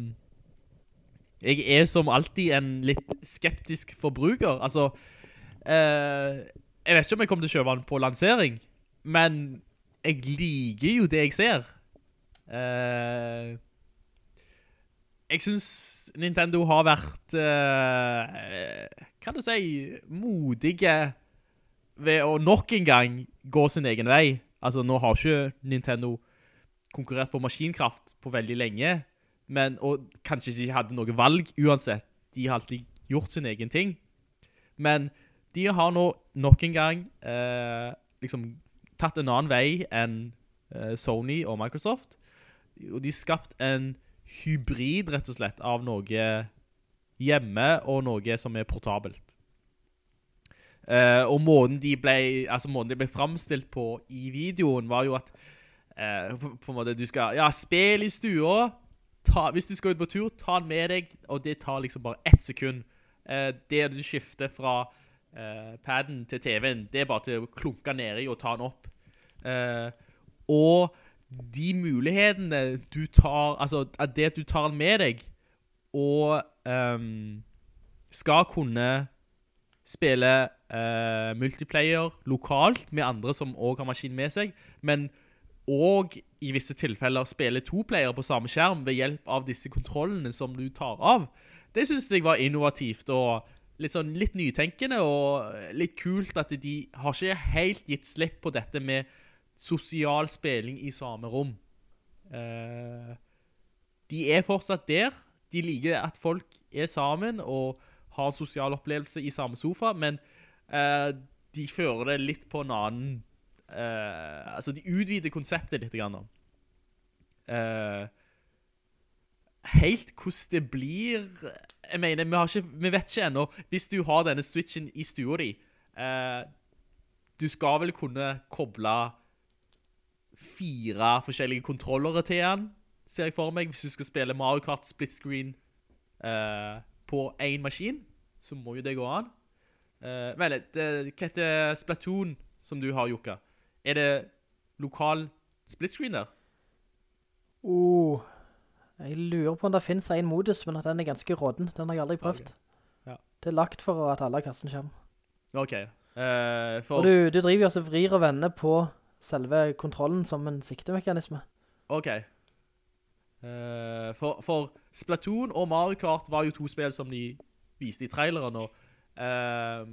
jeg er som alltid en litt skeptisk forbruker. Altså, uh, jeg vet ikke om jeg kommer til å kjøpe den på lansering, men jeg liker jo det jeg ser. Jeg synes Nintendo har vært, kan du si, modige ved å nok en gang gå sin egen vei. Altså, nå har ikke Nintendo konkurrert på maskinkraft på veldig lenge, men, og kanskje ikke hadde noe valg uansett. De har alltid gjort sin egen ting. Men de har nå nok en gang eh, liksom tatt en annen vei enn eh, Sony og Microsoft. Og de har skapt en hybrid, rett og slett, av noe hjemme og noe som er portabelt. Eh, og måten de ble, altså måten de ble fremstilt på i videoen var jo at eh, på, på, en måte du skal, ja, spill i stua, ta, hvis du skal ut på tur, ta den med deg, og det tar liksom bare ett sekund. Eh, det du skifter fra eh, padden til TV-en, det er bare til å klunke ned i og ta den opp. Eh, og de mulighetene du tar, altså at det du tar den med deg, og ehm, skal kunne spille uh, multiplayer lokalt med andre som også har maskin med seg, men og i visse tilfeller spille to-player på samme skjerm ved hjelp av disse kontrollene som du tar av. Det synes jeg var innovativt og litt, sånn, litt nytenkende og litt kult at de har ikke helt gitt slipp på dette med sosial spilling i samme rom. Eh, de er fortsatt der. De liker at folk er sammen og har en sosial opplevelse i samme sofa, men eh, de fører det litt på en annen eh, Altså, de utvider konseptet litt grann. uh, helt hvordan det blir Jeg mener, vi, ikke, vi vet ikke ennå Hvis du har denne switchen i stua di uh, Du skal vel kunne koble fire forskjellige kontrollere til den, ser jeg for meg. Hvis du skal spille Mario Kart split screen på en maskin, så må jo det gå an. Uh, vel, det, hva heter Splatoon som du har, Jukka? Er det lokal split screen der? Oh, jeg lurer på om det finnes en modus, men at den er ganske råden. Den har jeg aldri prøvd. Okay. Ja. Det er lagt for at alle kassen kommer. Ok. Uh, for... Og du, du driver jo også vrir og vender på selve kontrollen som en siktemekanisme. Ok. Uh, for, for Splatoon og Mario Kart var jo to spill som de viste i traileren, og uh,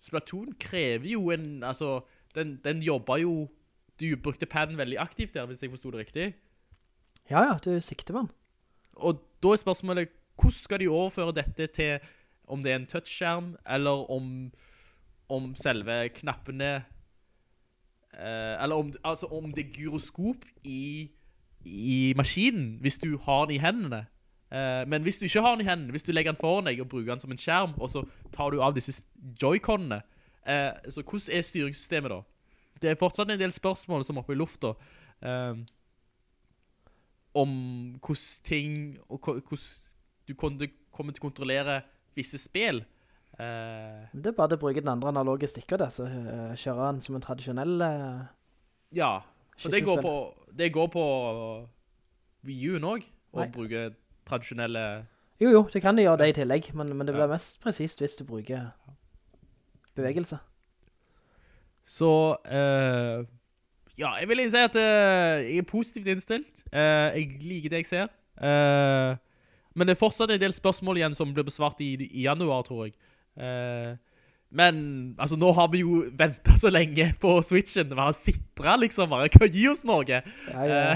Splatoon krever jo en, altså, den, den jobber jo, du brukte padden veldig aktivt der, hvis jeg forstod det riktig. Ja, ja, du sikter man. Og da er spørsmålet, hvordan skal de overføre dette til, om det er en touchskjerm, eller om, om selve knappene, uh, eller om, altså, om det er gyroskop i, i maskinen, hvis du har den i hendene. Uh, men hvis du ikke har den i hendene, hvis du legger den foran deg og bruker den som en skjerm, og så tar du av disse joyconene, uh, så hvordan er styringssystemet da? Det er fortsatt en del spørsmål som er oppe i lufta. Eh, om hvordan ting, og hvordan du kommer til å kontrollere visse spill. det er bare å bruke den andre analoge stikker der, så kjører den som en tradisjonell Ja, for det går, på, det går på Wii U også, å bruke tradisjonelle... Jo, jo, det kan de gjøre det i tillegg, men, men det blir ja. mest presist hvis du bruker bevegelse. Så, uh, ja, jeg vil si at uh, jeg er positivt innstilt. Uh, jeg liker det jeg ser. men det er fortsatt en del spørsmål igjen som blir besvart i, i januar, tror jeg. men, altså, nå har vi jo ventet så lenge på Switchen. Vi har sitra, liksom bare, kan gi oss noe? Ja, ja.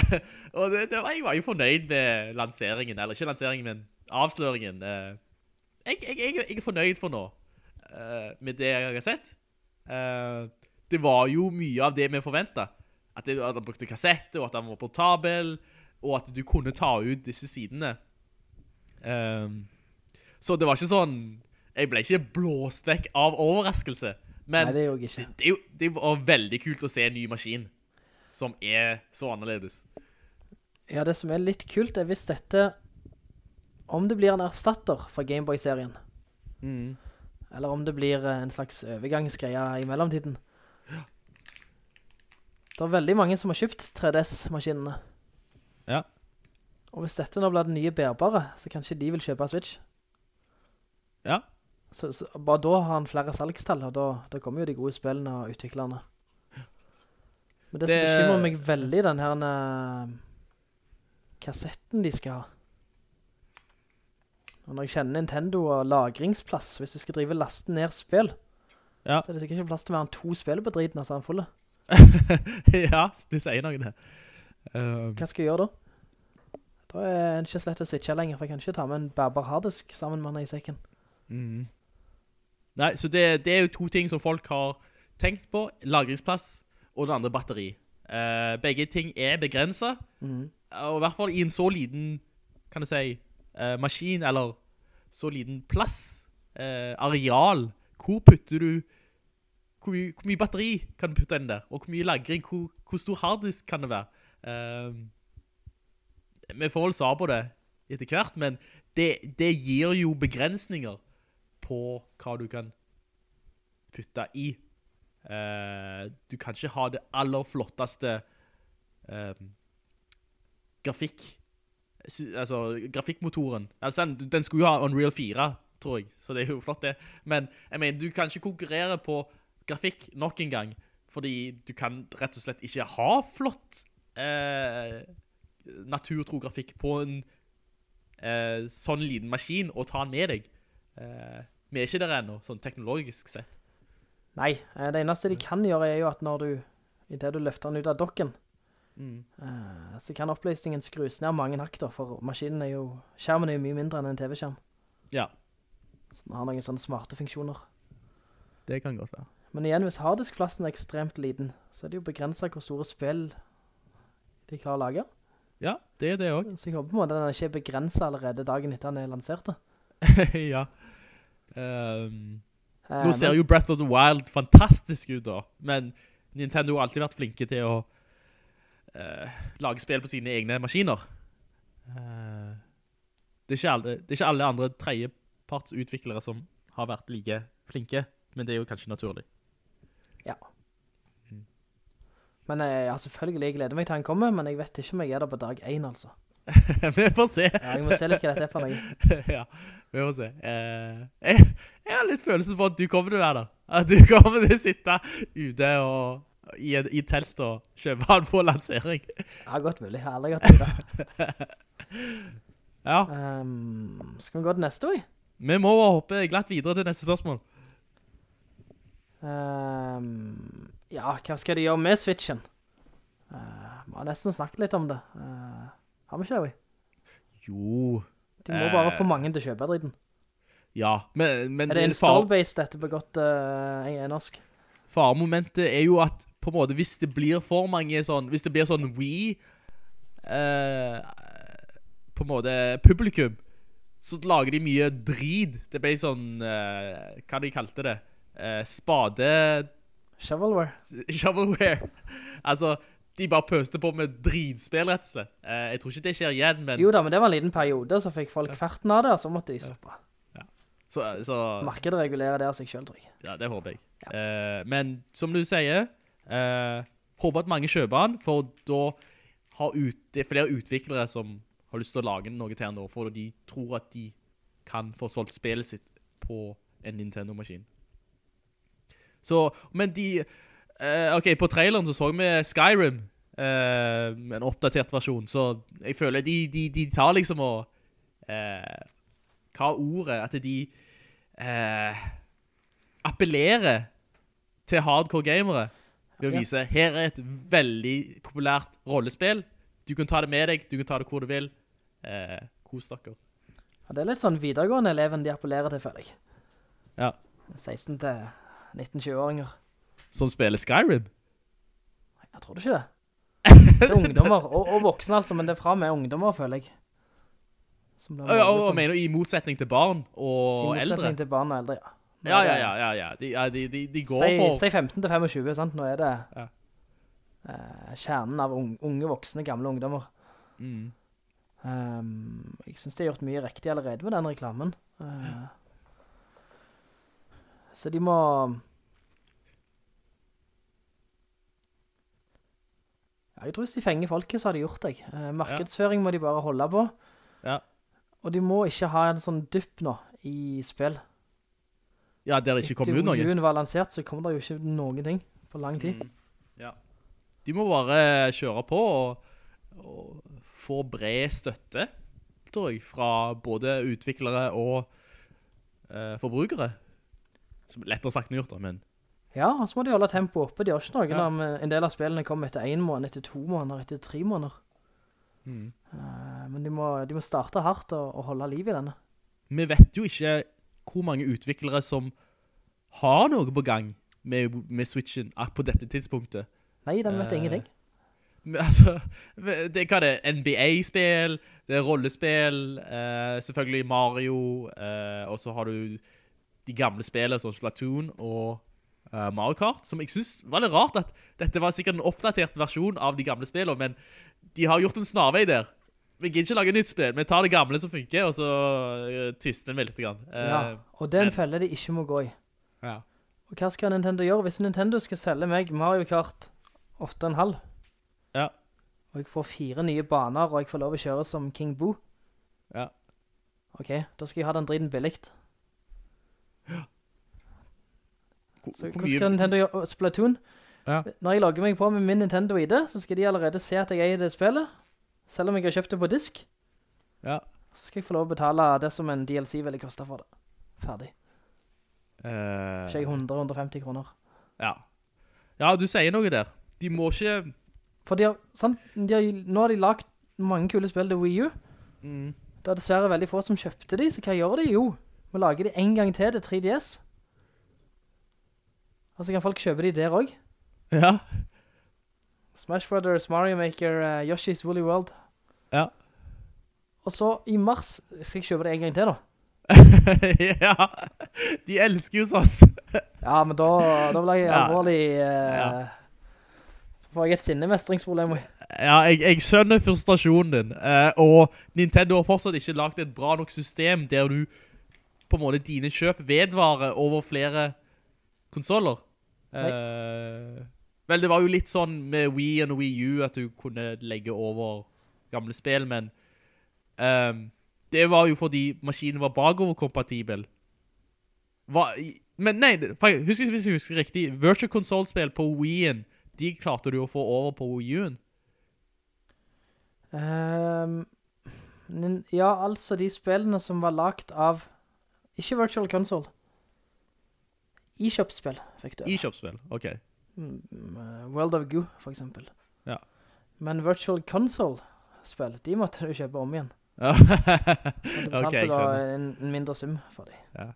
og det, det var, jeg var jo fornøyd med lanseringen, eller ikke lanseringen, men avsløringen. Jeg, jeg, jeg, jeg er fornøyd for nå, med det jeg har sett. det var jo mye av det vi forventet. At, det, at han brukte kassette, og at han var portabel, og at du kunne ta ut disse sidene. Um, så det var ikke sånn Jeg ble ikke blåst vekk av overraskelse Men Nei, det, det, det, det, var veldig kult å se en ny maskin Som er så annerledes Ja, det som er litt kult er hvis dette Om det blir en erstatter fra Gameboy-serien mm. Eller om det blir en slags overgangsgreie i mellomtiden det er veldig mange som har kjøpt 3DS-maskinene. Ja. Og hvis dette nå blir det nye bærbare, så kanskje de vil kjøpe Switch. Ja. Så, så, bare da har han flere salgstall, og da, da kommer jo de gode spillene og utviklerne. Men det, det... som bekymrer meg veldig, den her uh, kassetten de skal ha. Og når jeg kjenner Nintendo og lagringsplass, hvis du skal drive lasten ned spill, ja. så er det sikkert ikke plass til å være en to spill på driten, altså samfunnet. ja, du sier noe det. Um, Hva skal jeg gjøre da? Da er det ikke slett å sitte lenger, for jeg kan ikke ta med en bærbar harddisk sammen med den i sekken. mm. Nei, så det, det er jo to ting som folk har tenkt på. Lagringsplass og det andre batteri. Uh, begge ting er begrenset. Mm. Og i hvert fall i en så liten, kan du si, eh, maskin, eller så liten plass, eh, areal. Hvor putter du, hvor mye, hvor mye batteri kan du putte inn der? Og hvor mye lagring, hvor, hvor stor harddisk kan det være? Eh, vi får vel svar på det etter hvert, men det, det gir jo begrensninger på hva du kan putte i. Eh, du kan ikke ha det aller flotteste eh, grafikk altså grafikkmotoren. Altså, den, skulle jo ha Unreal 4, tror jeg, så det er jo flott det. Men jeg mener, du kan ikke konkurrere på grafikk nok en gang, fordi du kan rett og slett ikke ha flott eh, naturtro grafikk på en eh, sånn liten maskin og ta den med deg. Eh, vi er ikke der ennå, sånn teknologisk sett. Nei, eh, det eneste de kan gjøre er jo at når du, i det du løfter den ut av dokken, Mm. så kan oppløsningen skrus ned mange hakk da, for maskinen er jo, skjermen er jo mye mindre enn en TV-skjerm. Ja, Så den har noen sånne smarte funksjoner. det kan godt være. Men igjen, hvis harddiskplassen er ekstremt liten, så er det jo begrenset hvor store spill de klarer å lage. Ja, det er det også. Så jeg håper på at den den er ikke begrenset allerede dagen etter den er lansert. da. ja. Um, Nå ser men- jo Breath of the Wild fantastisk ut da, men Nintendo har alltid vært flinke til å eh, lage spill på sine egne maskiner. Uh, det, er ikke alle, det er ikke alle andre tredjepartsutviklere som har vært like flinke, men det er jo kanskje naturlig. Ja. Men jeg ja, selvfølgelig, jeg gleder meg til han kommer, men jeg vet ikke om jeg er der på dag 1, altså. vi får se. Ja, jeg må se litt hva dette er for meg. ja, vi får se. Uh, jeg, jeg har litt følelsen for at du kommer til å være der. At du kommer til å sitte ute og, i, en- i telt og kjøpe han på lansering. Ja, godt mulig. Jeg har aldri gått det. Ja, Um, skal vi gå til neste, oi? vi må hoppe glatt videre til neste spørsmål. Um, ja, hva skal de gjøre med Switchen? Uh, vi har nesten snakket litt om det. Uh, har vi ikke det, oi? Jo, De må bare Eh, få mange til å kjøpe dritten. ja, men, men Er det install-based dette på godt uh, norsk? Faremomentet er jo at på en måte hvis det blir for mange sånn, hvis det blir sånn Wii, eh, på en måte publikum, så lager de mye drit. Det ble sånn, eh, hva de kalte det, eh, spade, Shovelware? shovelware. altså, de bare pøste på med dritspill, rett og slett. Eh, jeg tror ikke det skjer igjen, men Jo da, men det var en liten periode, så fikk folk ferten av det, og så måtte de stoppe. Så, så Markedet regulerer det av seg selv, tror jeg. Ja, det håper jeg. Eh, men som du sier, eh, håper at mange kjøper den, for da har ut, det er flere utviklere som har lyst til å lage noe til den for de tror at de kan få solgt spillet sitt på en Nintendo-maskin. Så, men de, eh, ok, på traileren så så vi Skyrim, eh, en oppdatert versjon, så jeg føler de, de, de tar liksom eh, hva er ordet, at de eh, appellerer til hardcore gamere ved å vise, her er et veldig populært rollespill, du kan ta det med deg, du kan ta det hvor du vil, eh, kos dere. Ja, det er litt sånn videregående eleven de appellerer til, føler jeg. Ja. 16 til 19-20-åringer. Som spiller Skyrim. Jeg tror det ikke det. Det er ungdommer, og, og voksne altså, men det er fra med ungdommer, føler jeg. Og, og, og mener i motsetning til barn og eldre. I motsetning eldre? til barn og eldre, ja. Ja, ja, ja, ja, ja. De, ja, de, de, de går på... si 15 til 25, sant? Nå er det Ja. uh, kjernen av unge, unge voksne, gamle ungdommer. Mm. Um, jeg synes de har gjort mye riktig allerede med den reklamen. Uh, så de må... Ja, jeg tror hvis de fenger folket, så har de gjort det. Eh, markedsføring må de bare holde på. Ja. Og de må ikke ha en sånn dypp nå i spill. Ja, der det ikke kommer ut noe. Etter U-en var lansert, så kommer det jo ikke noen ting på lang tid. Mm. Ja. De må bare kjøre på og, og få bred støtte, tror jeg, fra både utviklere og eh, forbrukere. Som er lettere sagt enn gjort da, men Ja, og så må de holde tempo oppe. De har ikke noe Ja. en del av spillene kommer etter en måned, etter to måneder, etter tre måneder. Mm. Eh, men de må, de må starte hardt og, og holde liv i denne. Vi vet jo ikke hvor mange utviklere som har noe på gang med, med Switchen på dette tidspunktet. Nei, de vet uh, ingenting. Altså, det, hva er det? NBA-spill, det er rollespill, eh, selvfølgelig Mario, eh, og så har du de gamle spillene som Splatoon og eh, Mario Kart, som jeg synes var litt rart at dette var sikkert en oppdatert versjon av de gamle spillene, men de har gjort en snarvei der. Vi gidder ikke lage nytt spill, vi tar det gamle som funker, og så uh, tvister vi litt. Grann. Eh, ja, og det er en felle de ikke må gå i. ja. Og hva skal Nintendo gjøre? Hvis Nintendo skal selge meg Mario Kart 8,5, Ja. og jeg får fire nye baner, og jeg får lov å kjøre som King Boo, Ja. ok, da skal jeg ha den driten billigt. Hvor, Så hva skal Nintendo gjøre? Splatoon? Ja. Når jeg logger meg på med min Nintendo ID, så skal de allerede se at jeg eier det spillet, selv om jeg har kjøpt det på disk. Ja. Så skal jeg få lov å betale det som en DLC ville koste for det. Ferdig. Uh, Ikke jeg 100-150 kroner. ja. ja, du sier noe der. De må ikke... For de har, sant, de har, nå har de lagt mange kule spill til Wii U. Mm. Det er dessverre veldig få som kjøpte de, så hva gjør de? Jo, vi lager de en gang til til 3DS. Altså kan folk kjøpe de der også. Ja. Smash Brothers, Mario Maker, uh, Yoshi's Woolly World. Ja. Og så i mars skal jeg kjøpe det en gang til da. ja, de elsker jo sånt. Ja, men da, da blir jeg Ja. alvorlig... Uh, Ja. Får jeg et sinnemestringsproblem. Ja, jeg, jeg skjønner frustrasjonen din. Uh, og Nintendo har fortsatt ikke lagt et bra nok system der du, på en måte, dine kjøp vedvarer over flere konsoler. Uh, vel, det var jo litt sånn med Wii og Wii U at du kunne legge over gamle spill, men um, det var jo fordi maskinen var bakoverkompatibel. Men nei, husk, hvis jeg husker riktig, Virtual Console-spill på Wii-en, de klarte du å få over på Wii U-en. Um, ja, altså de spillene som var lagt av, ikke Virtual Console, eShop-spill fikk du. E-shop-spill, ok. Mm, eh, World of Goo, for eksempel. Ja. Men Virtual Console-spill, de måtte du kjøpe om igjen. Ja. Du betalte Ok, jeg da en, en mindre sum for dem.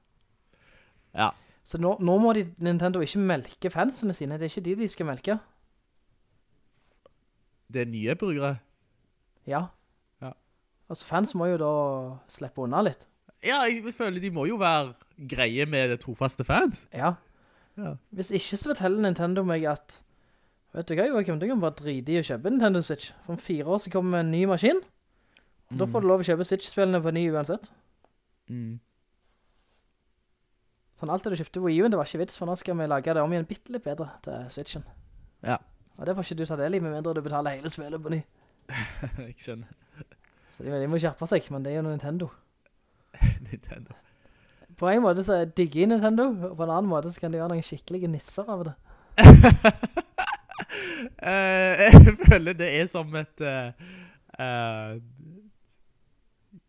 Ja. Så nå, nå må de, Nintendo ikke melke fansene sine, det er ikke de de skal melke. Det er nye brukere. Ja. Ja. Altså fans må jo da slippe unna litt. Ja, jeg føler de må jo være greie med det trofaste fans. Ja. Ja. Hvis ikke så forteller Nintendo meg at Vet du hva, Joakim? du kan bare drite i å kjøpe Nintendo Switch. For om fire år så kommer en ny maskin. Og Da får du lov å kjøpe Switch-spillene på ny uansett. Mm. Sånn alt det du kjøpte på Wii U, det var ikke vits, for nå skal vi lage det om igjen bitte litt bedre til Switchen. Ja. Og det får ikke du ta del i, med mindre du betaler hele spillet på ny. jeg skjønner. Så de, de må kjerpe seg, men det er jo Nintendo. Nintendo. På en måte så digger Nintendo, og på en annen måte så kan de være noen skikkelige nisser av det. Eh, jeg føler det er som et... eh,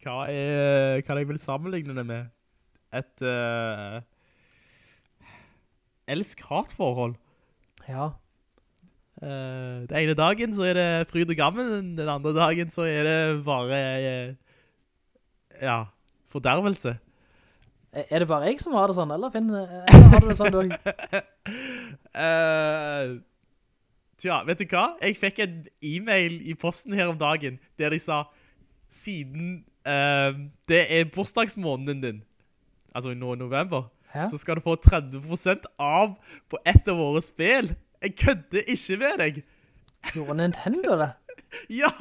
hva er... Hva jeg vil sammenligne det med? Et... Uh, Elsk-hat-forhold. Ja. Uh, den ene dagen så er det fryd og gammen, den andre dagen så er det bare, uh, ja, fordervelse. Er er det bare jeg som har det sånn, eller, Finn? Eller har du det sånn du også? Tja, vet du hva? Jeg fikk en e-mail i posten her om dagen, der de sa, siden uh, det er bursdagsmåneden din, altså nå i november, Hæ? så skal du få 30% av på ett av våre spill. Jeg kødder ikke med deg. Gjorde Nintendo det? Ja,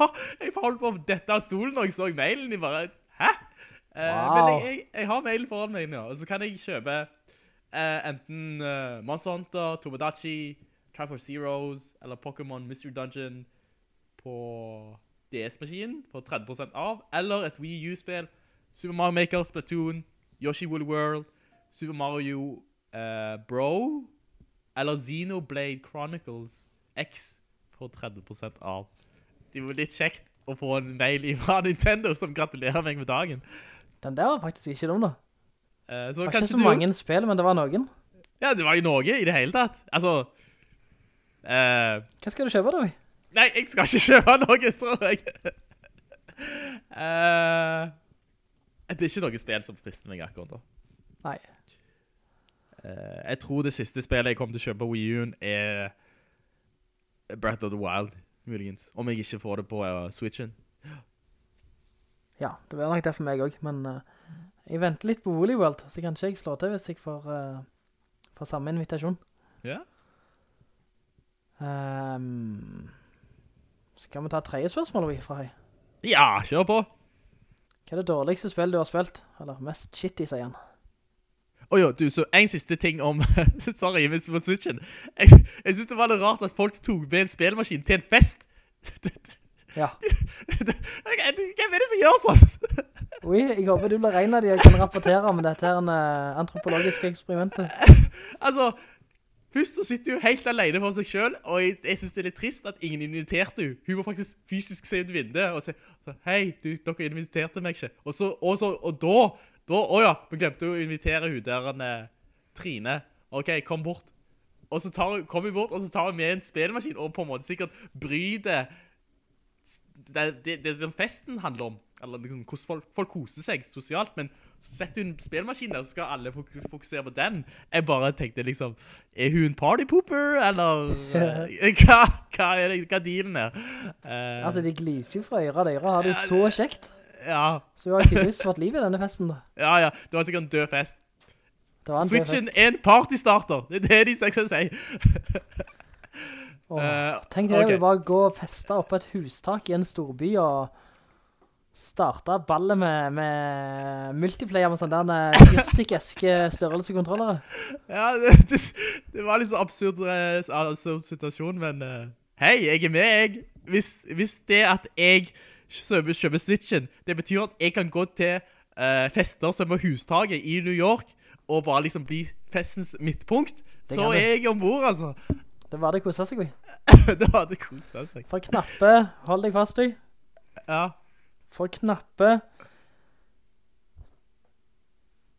jeg holdt på dette av stolen når jeg så mailen jeg bare, hæ? Uh, Wow. Men jeg, jeg, jeg har mailen foran meg nå, og så kan jeg kjøpe uh, enten uh, Monster Hunter, Tomodachi, Triforce Zeroes eller Pokémon Mystery Dungeon på DS-maskinen for 30% av, eller et Wii U-spill, Super Mario Maker, Splatoon, Yoshi Woolly World, Super Mario uh, Bro, eller Xenoblade Chronicles X for 30% av. Det var litt kjekt å få en mail fra Nintendo som gratulerer meg med dagen. Den der var faktisk ikke dum da. Eh, Det var ikke så du... mange spill, men det var noen. Ja, det var jo noe i det hele tatt. Altså, eh, Hva skal du kjøpe da? nei, jeg skal ikke kjøpe noe, tror jeg. Uh, det er ikke noe spill som frister meg akkurat da. Nei. Uh, jeg tror det siste spillet jeg kommer til å kjøpe på Wii U-en er Breath of the Wild, muligens. Om jeg ikke får det på Switchen. Ja, det blir nok det for meg også, men uh, jeg venter litt på Woolly World, så kanskje jeg slår til hvis jeg får, uh, får samme invitasjon. Ja. Ehm, skal vi ta tredje spørsmål, fra hei? Ja, kjør på. Hva er det dårligste spillet du har spilt? Eller mest shitty, sier han. Åja, du, så en siste ting om Sorry, men på Switchen. Jeg, jeg synes det var litt rart at folk tok med en spilmaskin til en fest. Ja. Hvem er det som gjør sånn? Oi, jeg håper du blir en av de og kan rapportere om dette her uh, antropologiske eksperimentet. Altså, først så sitter hun helt alene for seg selv, og jeg, jeg synes det er litt trist at ingen inviterte hun. Hun må faktisk fysisk se ut vinduet og si, hei, du, dere inviterte meg ikke. Og, så, og, så, og da, da, åja, vi glemte å invitere hun der, uh, Trine. Ok, kom bort. Og så tar kom hun bort, og så tar hun med en spillemaskin, og på en måte sikkert bryter det, det, det som festen handler om, eller liksom, hvordan folk, folk koser seg sosialt, men så setter hun spillmaskinen der, så skal alle fok fokusere på den. Jeg bare tenkte liksom, er hun en partypooper, eller eh, hva, hva er det, hva dealen er? Uh, Altså, de gliser jo fra øyre av øyre, har det så kjekt. ja, Så hun har tydeligvis fått liv i denne festen da. ja, ja, det var sikkert en død fest. Det var en død Switchen fest. er en partystarter, det er det de skal si. Eh, Tenk deg okay. å bare gå og feste opp på et hustak i en storby og starte ballet med, med multiplayer med sånne der fyrstikkeske størrelsekontrollere. Ja, det, det, det var litt så absurd, eh, absurd situasjon, men eh, hei, jeg er med, jeg. Hvis, hvis det at jeg kjøper, kjøper Switchen, det betyr at jeg kan gå til uh, fester som er hustaget i New York, og bare liksom bli festens midtpunkt, så er jeg ombord, altså. Det var det koset seg, vi. det var det koset seg. For knappe, hold deg fast, du. Ja. For knappe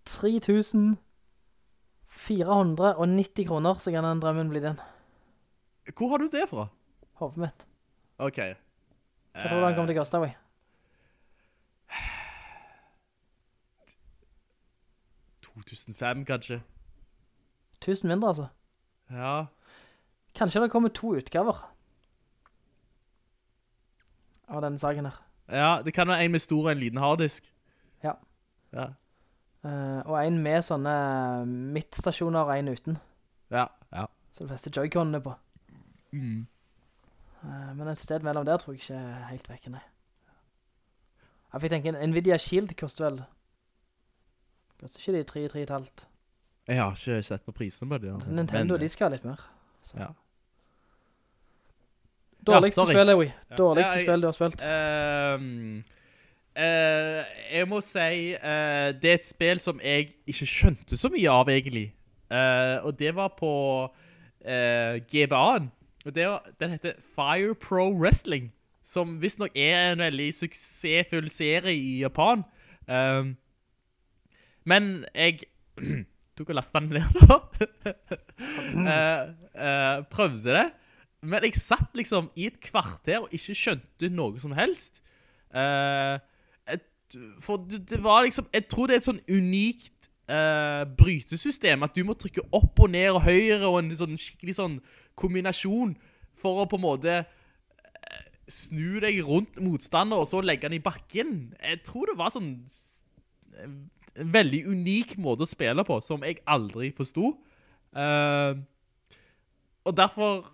3490 kroner, så kan den drømmen bli din. Hvor har du det fra? Hovet mitt. Ok. Hva tror du han kommer til å koste? Eh, 2005, kanskje? 1000 mindre, altså. Ja. Kanskje det kommer to utgaver av denne saken her. Ja, det kan være en med stor og en liten harddisk. Ja. Ja. Uh, og en med sånne midtstasjoner og en uten. Ja, ja. Så det fleste joyconene på. Mm. Uh, men et sted mellom der tror jeg ikke helt vekk, nei. Jeg fikk tenke, Nvidia Shield koster vel... Koster ikke de 3-3,5? Jeg har ikke sett på prisene på det. Nintendo, Men, de skal ha litt mer. Så. Ja. Dårligste ja, spill, Ewi. Dårligste Ja, jeg- spill du har spilt. Ehm, uh, jeg må si uh, det er et spill som jeg ikke skjønte så mye av egentlig. Eh, og det var på eh, GBA-en. Og det var, den heter Fire Pro Wrestling, som visstnok er en veldig suksessfull serie i Japan. Ehm, men jeg tok og lastet den ned da. Eh, eh, prøvde det. Men jeg satt liksom i et kvarter og ikke skjønte noe som helst. Uh, et, for det, det var liksom Jeg tror det er et sånn unikt uh, brytesystem. At du må trykke opp og ned og høyre og en sånn skikkelig sånn kombinasjon for å på en måte eh, snu deg rundt motstander og så legge den i bakken. Jeg tror det var sånn en veldig unik måte å spille på som jeg aldri forsto. Uh, og derfor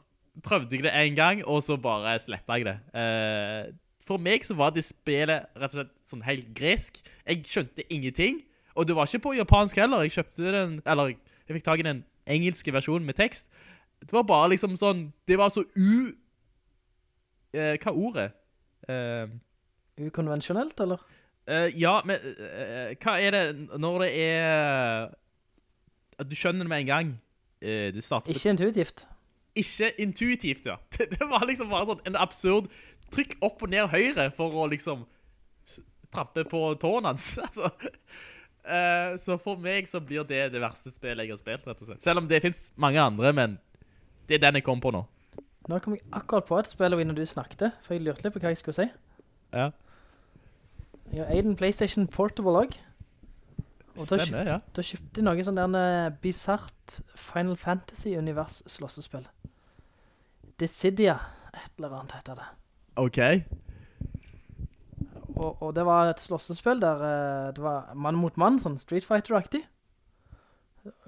prøvde jeg det en gang, og så bare slettet jeg det. Eh, for meg så var det spillet rett og slett sånn helt gresk. Jeg skjønte ingenting, og det var ikke på japansk heller. Jeg kjøpte den, eller jeg fikk tag i den engelske versjonen med tekst. Det var bare liksom sånn, det var så u... Eh, hva ordet? Eh, Ukonvensjonelt, eller? eh, ja, men eh, hva er det når det er... Du skjønner det med en gang. Eh, Ikke intuitivt. Ikke intuitivt, ja. Det, det var liksom bare sånn en absurd trykk opp og ned høyre for å liksom trampe på tårene hans. altså, Eh, så for meg så blir det det verste spillet jeg har spilt, rett og slett. Selv om det finnes mange andre, men det er den jeg kom på nå. Nå kom jeg akkurat på et spill når du snakket, for jeg lurte litt på hva jeg skulle si. Ja. Jeg har eid PlayStation Portable også. Og da, Stemmer, ja. da kjøpte jeg noe sånn der eh, bizarrt Final Fantasy-univers slåssespill. Dissidia, et eller annet heter det. Ok. Og, og det var et slåssespill der eh, det var mann mot mann, sånn Street Fighter-aktig.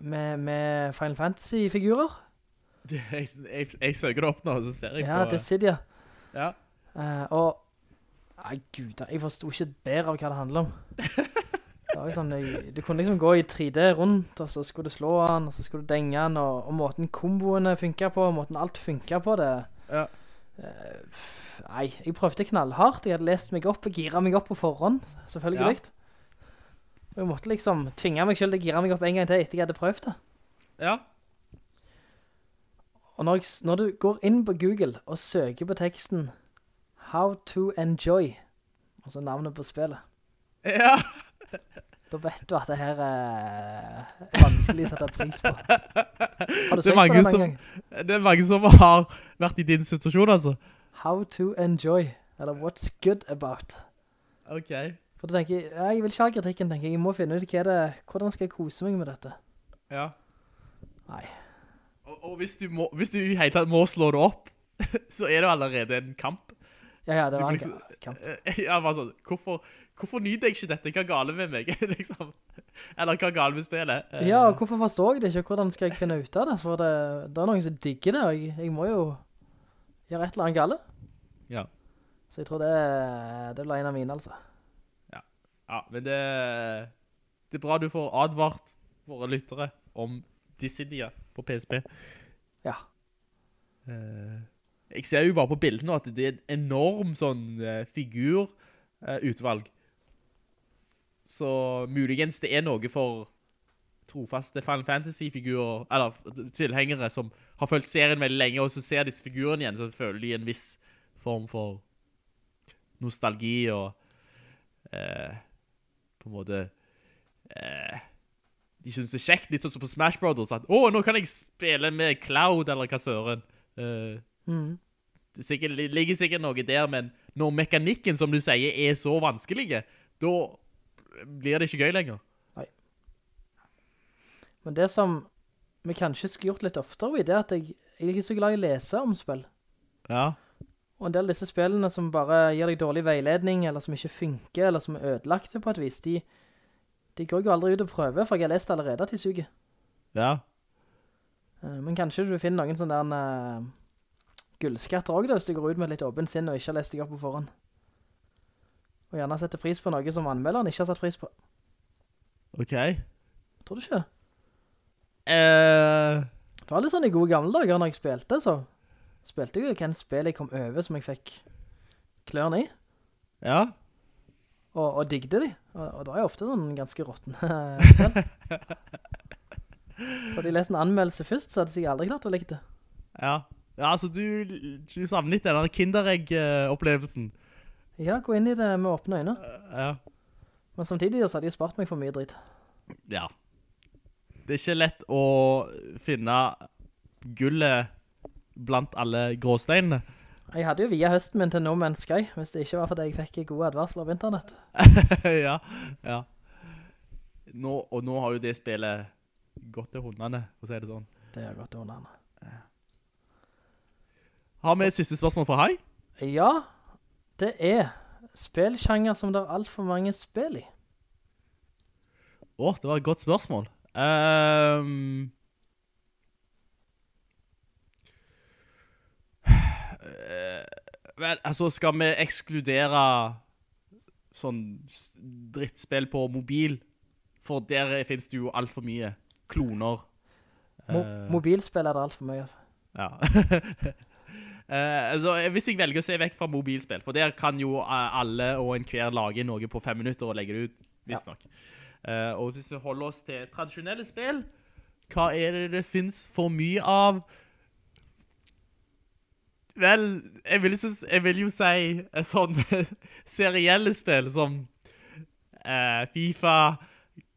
Med, med Final Fantasy-figurer. Jeg, jeg, jeg søker det opp nå, så ser jeg Ja, på... Dissidia. Ja. Uh, og Nei, gud, jeg forstod ikke bedre av hva det handler om. Sånn, du kunne liksom gå i 3D rundt, og så skulle du slå han, og så skulle du denge han, og, og måten komboene funket på, og måten alt funket på det. Ja. Uh, nei, jeg prøvde knallhardt, jeg hadde lest meg opp og giret meg opp på forhånd, selvfølgelig. Og jeg måtte liksom tvinge meg selv til å gire meg opp en gang til etter jeg hadde prøvd det. Ja. Og når, jeg, når du går inn på Google og søker på teksten How to enjoy, altså navnet på spillet, Ja. Da vet du at det her er vanskelig å sette pris på. Har du Det er mange det som- Det er mange som har vært i din situasjon, altså. How to enjoy, eller what's good about. Ok. For da tenker jeg, ja, jeg vil ikke ha kritikken, tenker jeg. Jeg må finne ut hva det, hvordan skal jeg kose meg med dette. Ja. Nei. Og, og hvis, du må, hvis du i hele tatt må slå det opp, så er det allerede en kamp. Ja, ja, det var en liksom- kamp. Eh, Ja, bare sånn, hvorfor, hvorfor nyter jeg ikke dette? Hva er gale med meg, liksom? Eller hva er gale med spillet? Eh, Ja, hvorfor forstår jeg det ikke? Hvordan skal jeg finne ut av det? For det, det er noen som digger det, og jeg, jeg må jo gjøre et eller annet gale. Ja. Så jeg tror det, det blir en av mine, altså. Ja, men det, det er bra du får advart våre lyttere om Dissidia på PSP. Ja. Eh, jeg ser jo bare på bildet nå at det er en enorm sånn uh, figurutvalg. Så muligens det er noe for trofaste Final Fantasy-figurer, eller tilhengere som har følt serien veldig lenge, og så ser disse figurene igjen, så føler de en viss form for nostalgi og eh, på en måte eh, de synes det er kjekt, litt sånn som på Smash Brothers, at «Åh, nå kan jeg spille med Cloud», eller hva søren. Eh, mm. det sikkert, ligger sikkert noe der, men når mekanikken, som du sier, er så vanskelig, da blir det ikke gøy lenger. Nei. Men det som vi kanskje skulle gjort litt oftere, det er at jeg, jeg er ikke så glad i å lese om spill. Ja. Og en del av disse spillene som bare gir deg dårlig veiledning, eller som ikke funker, eller som er ødelagte på et vis, de, de går jo aldri ut og prøver, for jeg har lest allerede at de suger. Ja. Eh, Men kanskje du finner noen sånne der uh, gullskatter også da, hvis du går ut med litt åpen sinn og ikke har lest deg opp på forhånd. Og gjerne setter pris på noe som anmelderen ikke har satt pris på. Ok. Tror du ikke? Eh, Det var litt sånn i gode gamle dager når jeg spilte, så spilte jeg jo hvem spill jeg kom over som jeg fikk klørne i, ja. og, og digde de. Og, og det var jo ofte sånn ganske råttende spill. Så hadde jeg lest en anmeldelse først, så hadde jeg aldri klart å like det. Ja. Ja, altså, du, du savner litt den Kinderegg-opplevelsen. Ja, gå inn i det med åpne øyne. Ja. Men samtidig så hadde jeg spart meg for mye dritt. Ja. Det er ikke lett å finne gullet blant alle gråsteinene. Jeg hadde jo via høsten min til No Man's Sky, hvis det ikke var fordi jeg fikk gode advarsler av internett. ja, ja. Nå, og nå har jo det spillet gått til hundene, for å si det sånn. Det har gått til hundene. Har vi et siste spørsmål fra Hai? Ja, det er spillsjanger som det er alt for mange spill i. Åh, det var et godt spørsmål. Um, vel, altså, skal vi ekskludere sånn drittspill på mobil? For der finnes det jo alt for mye kloner. Mo Eh, mobilspill er det alt for mye av. ja. Eh, altså, hvis jeg velger å se vekk fra mobilspill, for der kan jo eh, alle og enhver lage noe på fem minutter og legge det ut, visst nok. Eh, og hvis vi holder oss til tradisjonelle spill, hva er det det finnes for mye av? Vel, jeg vil, synes, jeg vil jo si sånne sånn serielle spill som uh, FIFA,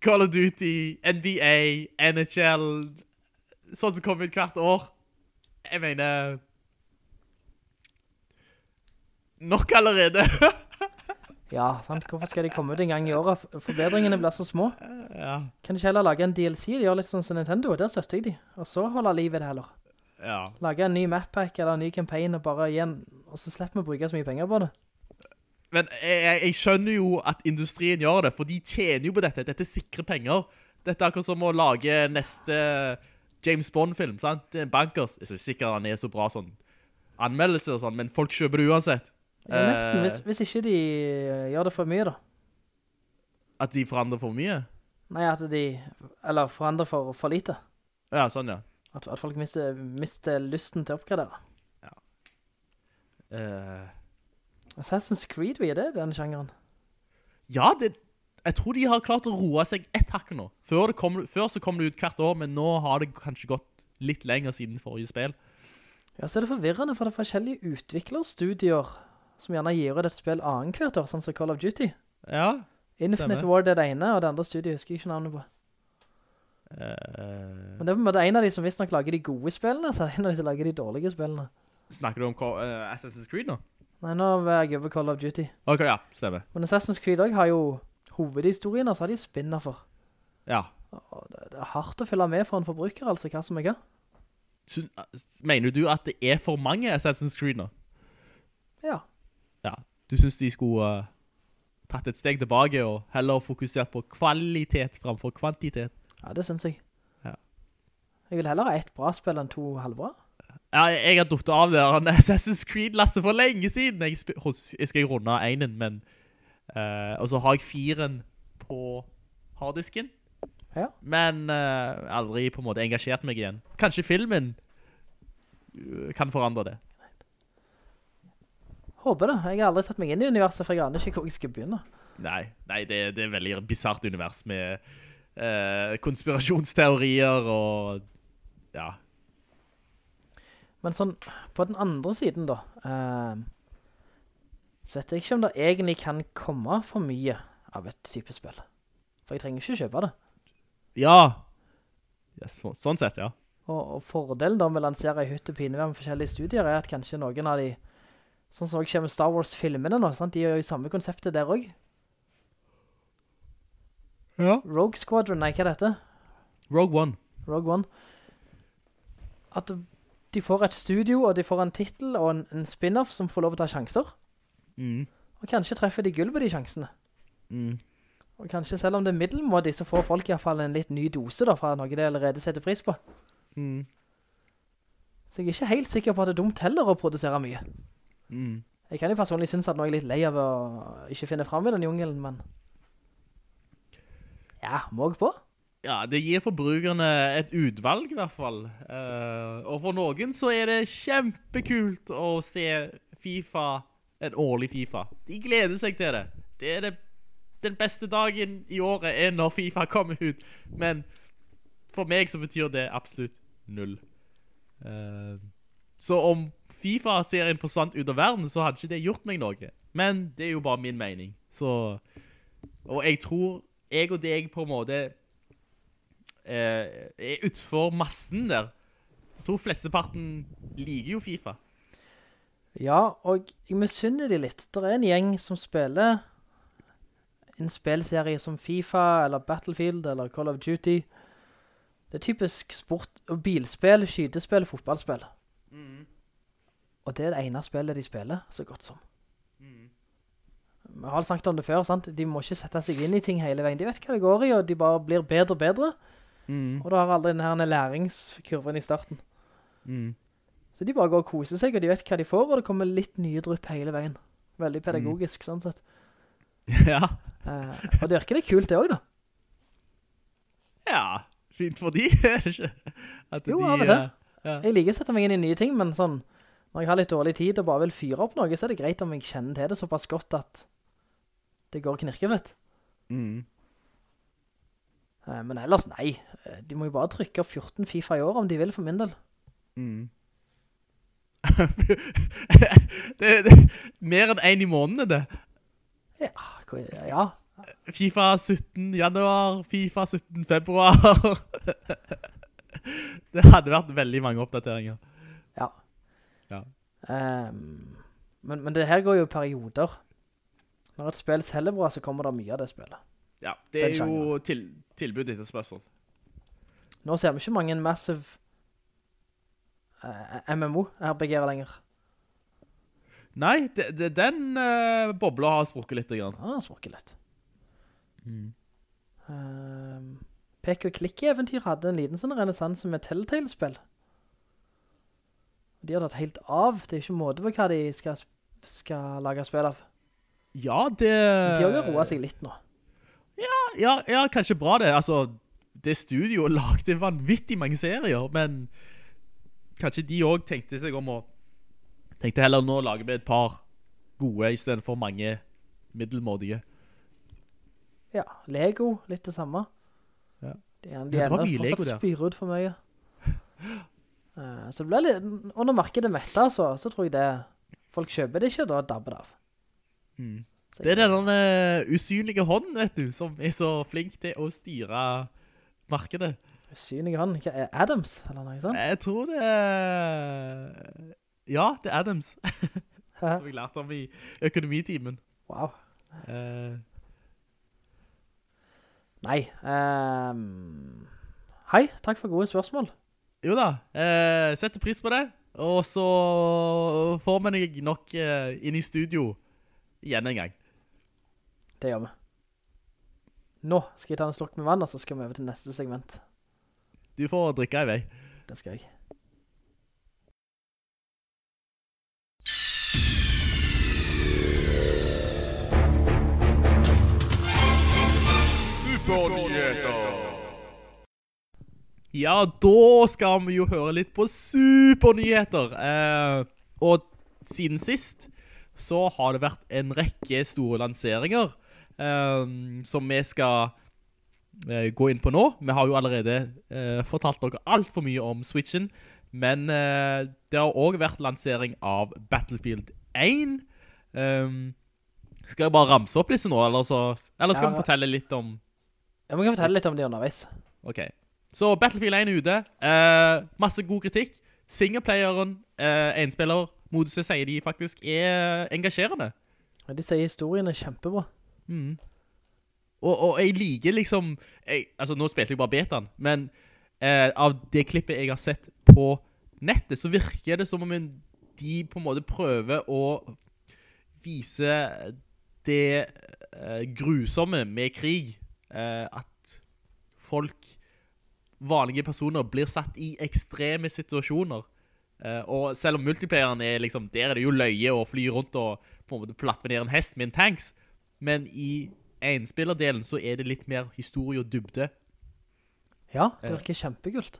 Call of Duty, NBA, NHL, sånn som kommer ut hvert år. Jeg mener... Nok allerede. Ja, sant. Hvorfor skal de komme ut en gang i året? Forbedringene blir så små. ja. Kan de ikke heller lage en DLC? De gjør litt sånn som Nintendo, der støtter jeg de. Og så holder livet det heller. Ja. Lage en ny map pack eller en ny campaign og bare igjen, og så slipper vi å bruke så mye penger på det. Men jeg, jeg- skjønner jo at industrien gjør det, for de tjener jo på dette. Dette sikrer penger. Dette er akkurat som å lage neste James Bond-film, sant? Det er bankers. Jeg synes sikkert han er så bra sånn anmeldelse og sånn, men folk kjøper det uansett. Ja, nesten, Eh, hvis, hvis ikke de eh, gjør det for mye da. At de forandrer for mye. Nei, at de, eller forandrer for, for lite. Ja, sånn ja. At, at folk mister, mister lysten til å oppgradere. Eh, Assassin's Creed, vi er det, den sjangeren. ja, det, jeg tror de har klart å roe seg ett hakk nå. Før, det kom, før så kom det ut hvert år, men nå har det kanskje gått litt lenger siden forrige spill. Ja, så er det forvirrende, for det er forskjellige utviklerstudier som gjerne gir ut et spill annen hvert år, sånn som Call of Duty. Ja. Infinite War er det ene, og det andre studiet husker jeg ikke navnet på. Uh, Men det er på en måte en av de som visst nok lager de gode spillene, så er det en av de som lager de dårlige spillene. snakker du om Call- eh, Assassin's Creed nå? Nei, nå er jeg over Call of Duty. Ok, ja, stemmer. Men Assassin's Creed også har jo hovedhistorien, og så har de spinner for. Ja. Det, det er hardt å følge med for en forbruker, altså hva som er hva. Mener du at det er for mange Assassin's Creed nå? Ja. Ja. Du synes de skulle uh, tatt et steg tilbake og heller fokusert på kvalitet framfor kvantitet? Ja, det synes jeg. Ja. Jeg vil heller ha ett bra spill enn to halvbra. Ja, jeg har duttet av det han Assassin's Creed-lastet for lenge siden. Jeg, jeg skal runde av enen, men... Uh, og så har jeg firen på harddisken. Ja. Men uh, aldri på en måte engasjert meg igjen. Kanskje filmen kan forandre det. Håper det. Jeg har aldri sett meg inn i universet, for jeg aner ikke hvor jeg skal begynne. Nei, nei det, det er veldig bizarrt univers med eh, konspirasjonsteorier og... Ja. Men sånn, på den andre siden da, eh, så vet jeg ikke om det egentlig kan komme for mye av et type spill. For jeg trenger ikke kjøpe det. Ja. ja så, sånn sett, ja. Og, og fordelen da med å lansere i hytt og pine med forskjellige studier er at kanskje noen av de, sånn som også kommer Star Wars-filmene nå, sant? de gjør jo samme konseptet der også. Ja. Rogue Squadron, nei, hva er dette? Rogue One. Rogue One. At de får et studio, og de får en titel og en, en spin-off som får lov å ta sjanser. Mm. Og kanskje treffer de gull på de sjansene. Mm. Og kanskje selv om det er middelmådig, så får folk i hvert fall en litt ny dose da, fra noe de allerede setter pris på. Mm. Så jeg er ikke helt sikker på at det er dumt heller å produsere mye. Mm. Jeg kan jo personlig synes at nå er jeg litt lei av å ikke finne frem i den jungelen, men... Ja, må på? Ja, det gir forbrukerne et utvalg i hvert fall. Uh, og for noen så er det kjempekult å se FIFA, en årlig FIFA. De gleder seg til det. Det er det, den beste dagen i året er når FIFA kommer ut. Men for meg så betyr det absolutt null. Eh, så om FIFA-serien forsvant ut av verden, så hadde ikke det gjort meg noe. Men det er jo bare min mening. Så, og jeg tror jeg og deg på en måte eh, er utenfor massen der. Jeg tror flesteparten liker jo FIFA. Ja, og jeg misunner de litt. Det er en gjeng som spiller en spillserie som FIFA, eller Battlefield, eller Call of Duty. Det er typisk sport, bilspill, skytespill, fotballspill. Og det er det ene spillet de spiller, så godt som. Vi har snakket om det før, sant? De må ikke sette seg inn i ting hele veien. De vet hva det går i, og de bare blir bedre og bedre. Og da har aldri denne læringskurven i starten. Mm. Så de bare går og koser seg, og de vet hva de får, og det kommer litt nye drypp hele veien. Veldig pedagogisk, sånn sett. ja. uh, og det virker det kult det også, da. Ja, fint for de, er det ikke? At Jo, de, av og til. Ja. Jeg liker å sette meg inn i nye ting, men sånn, når jeg har litt dårlig tid og bare vil fyre opp noe, så er det greit om jeg kjenner til det såpass godt at det går knirkefett. Mm. Eh, men ellers, nei. Eh, De må jo bare trykke opp 14 FIFA i år om de vil, for min del. Mm. det, det mer enn en i måneden, det. Ja, ja. FIFA 17 januar, FIFA 17 februar. det hadde vært veldig mange oppdateringer. Ja. Ja. Um, men, men det her går jo perioder. Når et spill selger bra, så kommer det mye av det spillet. Ja, det er Den jo til, tilbud etter spørsmål. Nå ser vi ikke mange massive uh, MMO-RPG-er lenger. Nei, de, de, den uh, bobla har sprukket litt. Grann. har smaker litt. Mm. Um, Pek og klikk-eventyr hadde en liten sånn renessanse med Telltale-spill. De har tatt helt av. Det er ikke måte på hva de skal, skal lage spill av. Ja, det... De har jo roet seg litt nå. Ja, ja, ja, kanskje bra det. Altså, det studio lagde vanvittig mange serier, men kanskje de også tenkte seg om å tenkte heller nå lager vi et par gode i stedet for mange middelmådige. Ja, Lego, litt det samme. Ja. er en Ja, det var ender mye Lego fortsatt der. spyr ut for mye. Eh, så det ble litt, og når markedet metter, så, så tror jeg det, folk kjøper det ikke, og da dabber det av. Mm. Det er den uh, usynlige hånden, vet du, som er så flink til å styre markedet. Usynlige hånd, hva er Adams, eller noe sånt? Jeg tror det er... Ja, det er Adams, som jeg lærte om i økonomitimen. Wow. Eh, Nei. Um, hei, takk for gode spørsmål. jo da, eh, setter pris på det, og så får vi deg nok eh, inn i studio igjen en gang. Det gjør vi. Nå skal jeg ta en slurk med vann, og så skal vi over til neste segment. Du får drikke i vei. Det skal jeg. Supernyheter! Ja, da skal vi jo høre litt på supernyheter. Eh, og siden sist så har det vært en rekke store lanseringer eh, som vi skal eh, gå inn på nå. Vi har jo allerede eh, fortalt dere alt for mye om Switchen, men eh, det har også vært lansering av Battlefield 1. Eh, skal jeg bare ramse opp disse nå, eller, så, eller skal Ja, vi fortelle litt om Ja, vi kan fortelle litt om det underveis. Ok. Så Battlefield 1 er ute. Eh, masse god kritikk. Singleplayeren, eh, enspillermoduset, sier de faktisk er engasjerende. Ja, De sier historien er kjempebra. Mm. Og, og jeg liker liksom jeg, Altså, nå spilte jeg bare betaen, men eh, av det klippet jeg har sett på nettet, så virker det som om de på en måte prøver å vise det eh, grusomme med krig. Eh, at folk, vanlige personer, blir satt i ekstreme situasjoner. Eh, og selv om multiplayeren er liksom, der er det jo løye å fly rundt og på en måte plaffe ned en hest med en tanks. Men i enspillerdelen så er det litt mer historie og dybde. Ja, det Ja. virker kjempekult.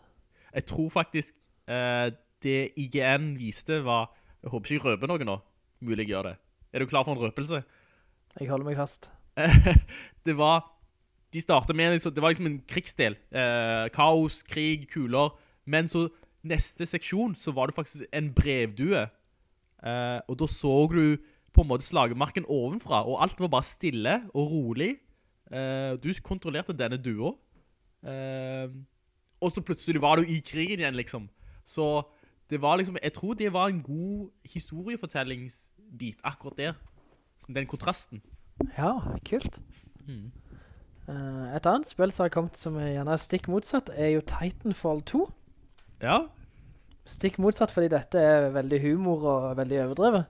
Jeg tror faktisk eh, det IGN viste var Jeg håper ikke jeg røper noe nå. Mulig gjør det. Er du klar for en røpelse? Jeg holder meg fast. det var De startet med liksom- Det var liksom en krigsdel. Eh, kaos, krig, kuler. Men så neste seksjon så var det faktisk en brevdue. Eh, og da så du på en måte slagmarken ovenfra, og alt var bare stille og rolig. Eh, du kontrollerte denne dua. Eh, og så plutselig var du i krigen igjen, liksom. Så det var liksom Jeg tror det var en god historiefortellingsbit akkurat der. Den kontrasten. Ja, kult. Mm. Eh, et annet spill som har kommet som er gjerne er stikk motsatt, er jo Titanfall 2. Ja. Stikk motsatt fordi dette er veldig humor og veldig overdrevet.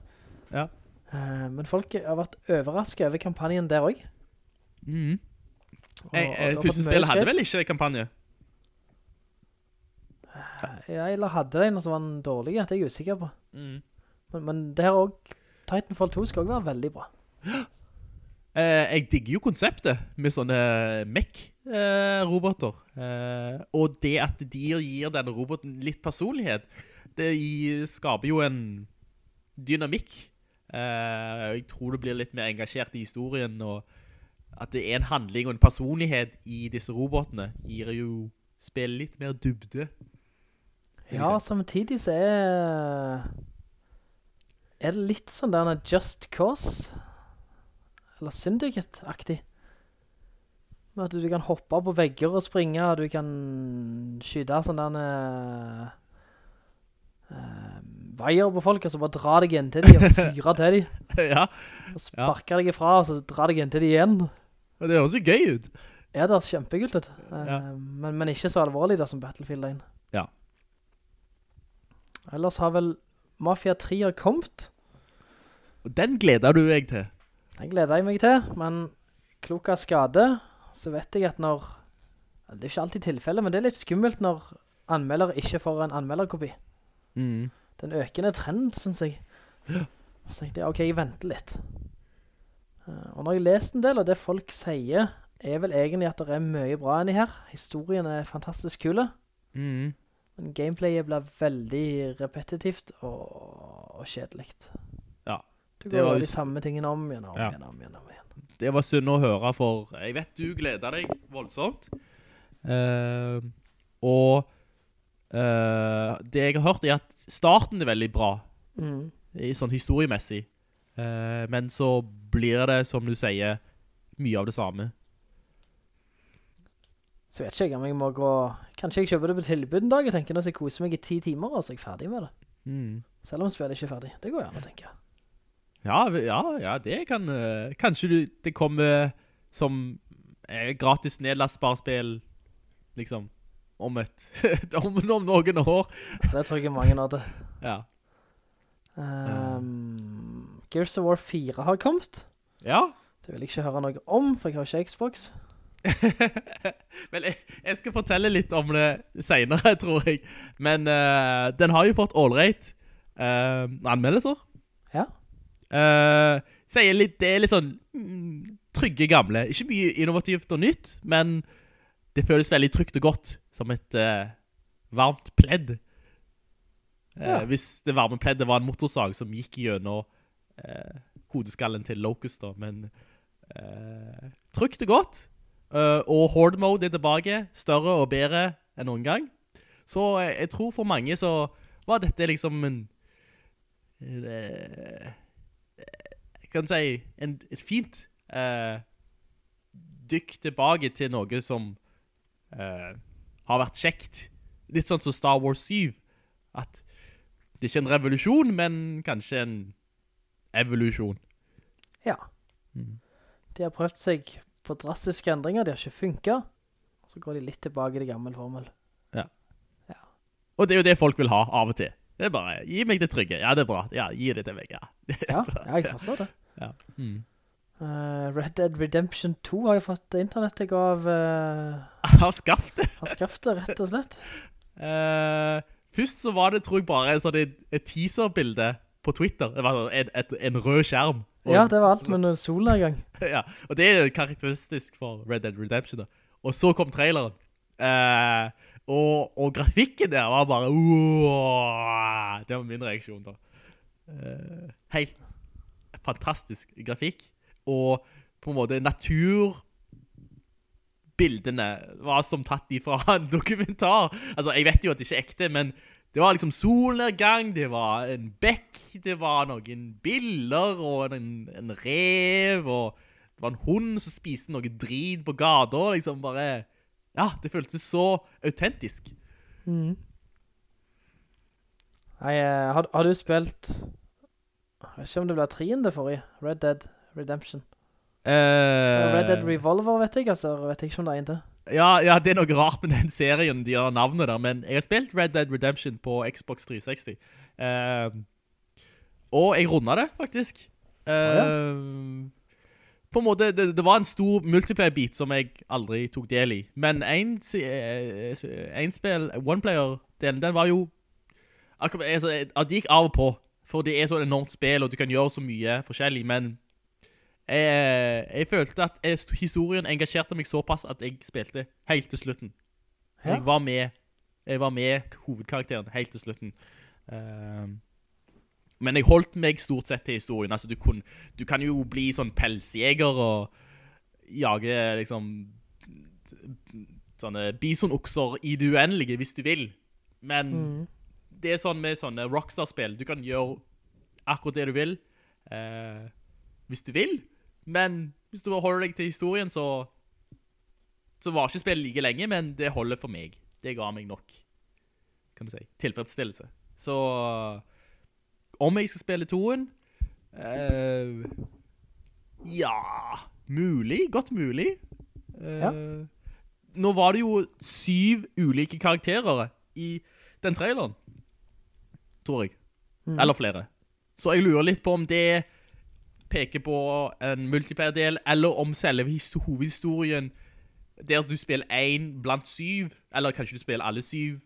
Ja. Uh, men folk har vært overrasket over kampanjen der også. Mhm. Og- Jeg, jeg, det første spillet hadde vel ikke kampanje? Ja, eller hadde det en, som var en dårlig, det er jeg usikker på. Mhm. Men, men det her også, Titanfall 2 skal også være veldig bra. Eh, jeg digger jo konseptet med sånne mech-roboter. Eh, og det at de gir denne roboten litt personlighet, det skaper jo en dynamikk. Eh, jeg tror det blir litt mer engasjert i historien, og at det er en handling og en personlighet i disse robotene, gir jo spillet litt mer dybde. Ja, samtidig så er er det litt sånn der Just Cause eller Syndicate-aktig. Med at du, du kan hoppe på vegger og springe, og du kan skyde sånn der eh, eh, veier på folk, og så bare dra deg inn til dem, og fyre til dem. ja, og sparke deg ifra, og så dra deg inn til dem igjen. Men det høres jo gøy ut. Ja, det er kjempekult ut. Uh, Ja. men, men ikke så alvorlig da som Battlefield 1. Ja. Ellers har vel Mafia 3 har kommet. Og den gleder du deg til. Den gleder jeg meg til, men klok av skade, så vet jeg at når, det er ikke alltid tilfelle, men det er litt skummelt når anmelder ikke får en anmelderkopi. Mm. Er økende trend, synes jeg. Så tenkte jeg, ok, jeg venter litt. Eh, Og når jeg leste en del, og det folk sier, er vel egentlig at det er mye bra enn i her. Historien er fantastisk kule, Mm. men gameplayet blir veldig repetitivt og, og kjedelikt. Du det går jo de samme tingene om igjen, om igjen, om igjen, om igjen. Det var synd å høre, for jeg vet du gleder deg voldsomt. Uh, og uh, det jeg har hørt er at starten er veldig bra, Mm. i sånn historiemessig. Uh, men så blir det, som du sier, mye av det samme. Så vet ikke jeg om jeg må gå... Kanskje jeg kjøper det på tilbud en dag, og tenker nå skal jeg koser meg i ti timer, og så er jeg ferdig med det. Mm. Selv om spillet ikke er ferdig. Det går gjerne, tenker jeg. Ja, ja, ja, det kan uh, Kanskje det kommer som uh, gratis nedlastbar spill, liksom, om et om, om noen år. Det tror jeg mange hadde. Ja. Um, Gears of War 4 har kommet. Ja. Det vil jeg ikke høre noe om, for jeg har ikke Xbox. Men jeg, jeg skal fortelle litt om det senere, tror jeg. Men uh, den har jo fått all-right uh, anmeldelser. Ja. Eh, sier litt, det er litt sånn mm, trygge gamle. Ikke mye innovativt og nytt, men det føles veldig trygt og godt, som et uh, varmt pledd. Uh, Ja. Hvis det varme pleddet var en motorsag som gikk gjennom hodeskallen til Locust, da, men trygt og godt. Og Horde Mode er tilbake, større og bedre enn noen gang. Så jeg, jeg tror for mange så var dette liksom en Jeg kan si en, et fint eh, dykk tilbake til noe som eh, har vært kjekt. Litt sånn som Star Wars 7. At det er ikke en revolusjon, men kanskje en evolusjon. Ja. De har prøvd seg på drastiske endringer, de har ikke funket. Så går de litt tilbake til gammel formel. Og det er jo det folk vil ha av og til. Det er bare, gi meg det trygge. Ja, det er bra. Ja, gi det til meg, ja. Ja, jeg forstår det. ja. Mm. Uh, Red Dead Redemption 2 har jo fått internett jeg av, uh, Har skaffet det. har skaffet det, rett og slett. Uh, først så var det, tror jeg, bare en sånn et, et teaser-bilde på Twitter. Det var sånn en, et, en rød skjerm. Og, Ja, det var alt med noen solnedgang. ja, og det er karakteristisk for Red Dead Redemption da. Og så kom traileren. Eh, og, og grafikken der var bare Det var min reaksjon da. Eh, helt fantastisk grafikk. Og på en måte naturbildene var som tatt ifra en dokumentar. Altså, jeg vet jo at det ikke er ekte, men det var liksom solnedgang, det var en bekk, det var noen biller og en, en rev, og det var en hund som spiste noe drit på gata, liksom bare... Ja, det føltes så autentisk. Mm. Nei, eh, har, har du spilt... Jeg vet ikke om det ble treende forrige. Red Dead Redemption. Uh, Red Dead Revolver, vet jeg, altså. Vet jeg ikke om det er en til. Ja, ja, det er noe rart med den serien, de har navnet der, men jeg har spilt Red Dead Redemption på Xbox 360. Uh, og jeg rundet det, faktisk. Eh, På en måte, det, det var en stor multiplayer-bit som jeg aldri tok del i. Men en, eh, en spill, one-player-delen, den var jo... Altså, det gikk av og på, for det er så enormt spill, og du kan gjøre så mye forskjellig, men jeg, jeg følte at jeg, historien engasjerte meg såpass at jeg spilte helt til slutten. Jeg var med, jeg var med hovedkarakteren helt til slutten. Ehm, men jeg holdt meg stort sett til historien. Altså, du, kun, du kan jo bli sånn pelsjeger og jage liksom sånne bisonokser i det uendelige hvis du vil. Men mm. det er sånn med sånne Rockstar-spill. Du kan gjøre akkurat det du vil, eh, hvis du vil. Men hvis du bare holder deg til historien, så så var ikke spillet like lenge, men det holder for meg. Det ga meg nok, kan du si, tilfredsstillelse. Så om jeg skal spille toen, Uh, ja, mulig, godt mulig. Uh, Ja. Nå var det jo syv ulike karakterer i den traileren, tror jeg. Eller flere. Så jeg lurer litt på om det peker på en multiplayer-del, eller om selve hovedhistorien der du spiller en blant syv, eller kanskje du spiller alle syv,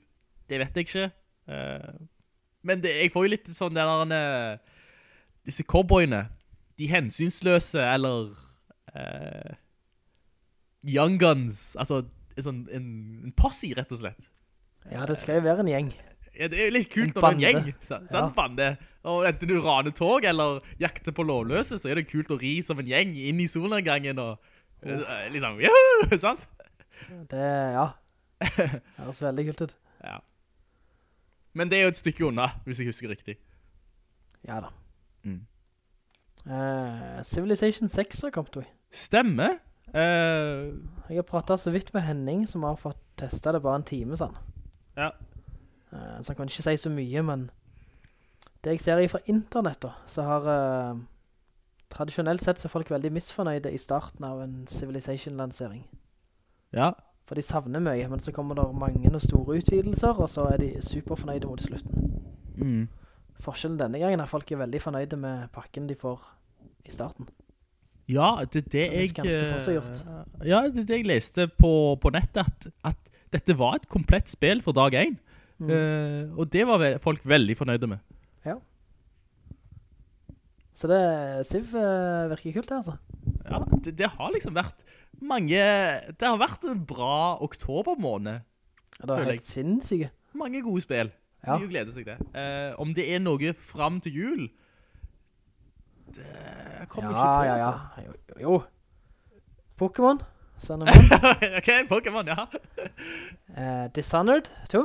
det vet jeg ikke. Eh, men det, jeg får jo litt sånn der eh, disse cowboyene, de hensynsløse, eller uh, young guns, altså en, sånn, en, en posse, rett og slett. Ja, det skal jo være en gjeng. Ja, det er jo litt kult når det er en gjeng. Sant? Ja. Bande. Og enten du raner tog eller jakter på lovløse, så er det kult å ri som en gjeng inn i solnedgangen og oh. liksom, juhu, sant? Det, ja. Det høres veldig kult ut. Ja. Men det er jo et stykke unna, hvis jeg husker riktig. Ja da. Mm. Uh, Civilization 6 har kommet, vi. Stemme. Uh, Jeg har pratet så vidt med Henning, som har fått testet det bare en time, sånn. ja. Uh, så han kan ikke si så mye, men det jeg ser fra internett da, så har tradisjonelt sett så er folk veldig misfornøyde i starten av en Civilization-lansering. Ja. For de savner mye, men så kommer det mange og store utvidelser, og så er de superfornøyde mot slutten. Mm. Forskjellen denne gangen er at folk er veldig fornøyde med pakken de får i starten. Ja, det er det Det jeg... eh. Ja, det det jeg leste på, på nettet, at, at dette var et komplett spill for dag 1. Mm. Uh, og det var ve folk veldig fornøyde med. Ja. Så det, Siv uh, virker kult det, altså. Ja, det, det har liksom vært mange... Det har vært en bra oktobermåned. Ja, det var vært helt sinnssyke. Mange gode spill. Ja. Mye gleder seg det. Uh, om det er noe fram til jul, det kommer Ja, ikke på, ja, ja. altså. Jo, jo. Pokémon, ok, Pokémon, ja. uh, Dishonored 2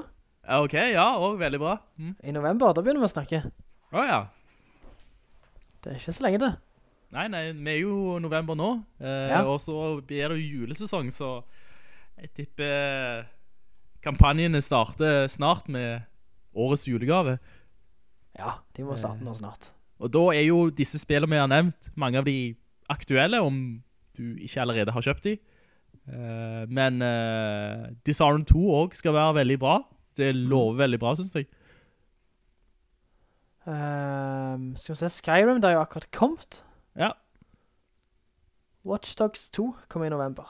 Ok, ja, og veldig bra. Mm. i november, da begynner vi å snakke. Å ja. Det er ikke så lenge det. Nei, nei, vi er jo november nå, eh, Ja. og så blir det jo julesesong, så jeg tipper kampanjene starter snart med årets julegave. Ja, de må starte nå snart. Og da er jo disse spillene vi har nevnt, mange av de aktuelle, om du ikke allerede har kjøpt de. Eh, men uh, Disarm 2 også skal være veldig bra. Det lover veldig bra, synes jeg. Um, skal vi se, Skyrim, det har jo akkurat kommet. Ja. Watch Dogs 2 kommer i november.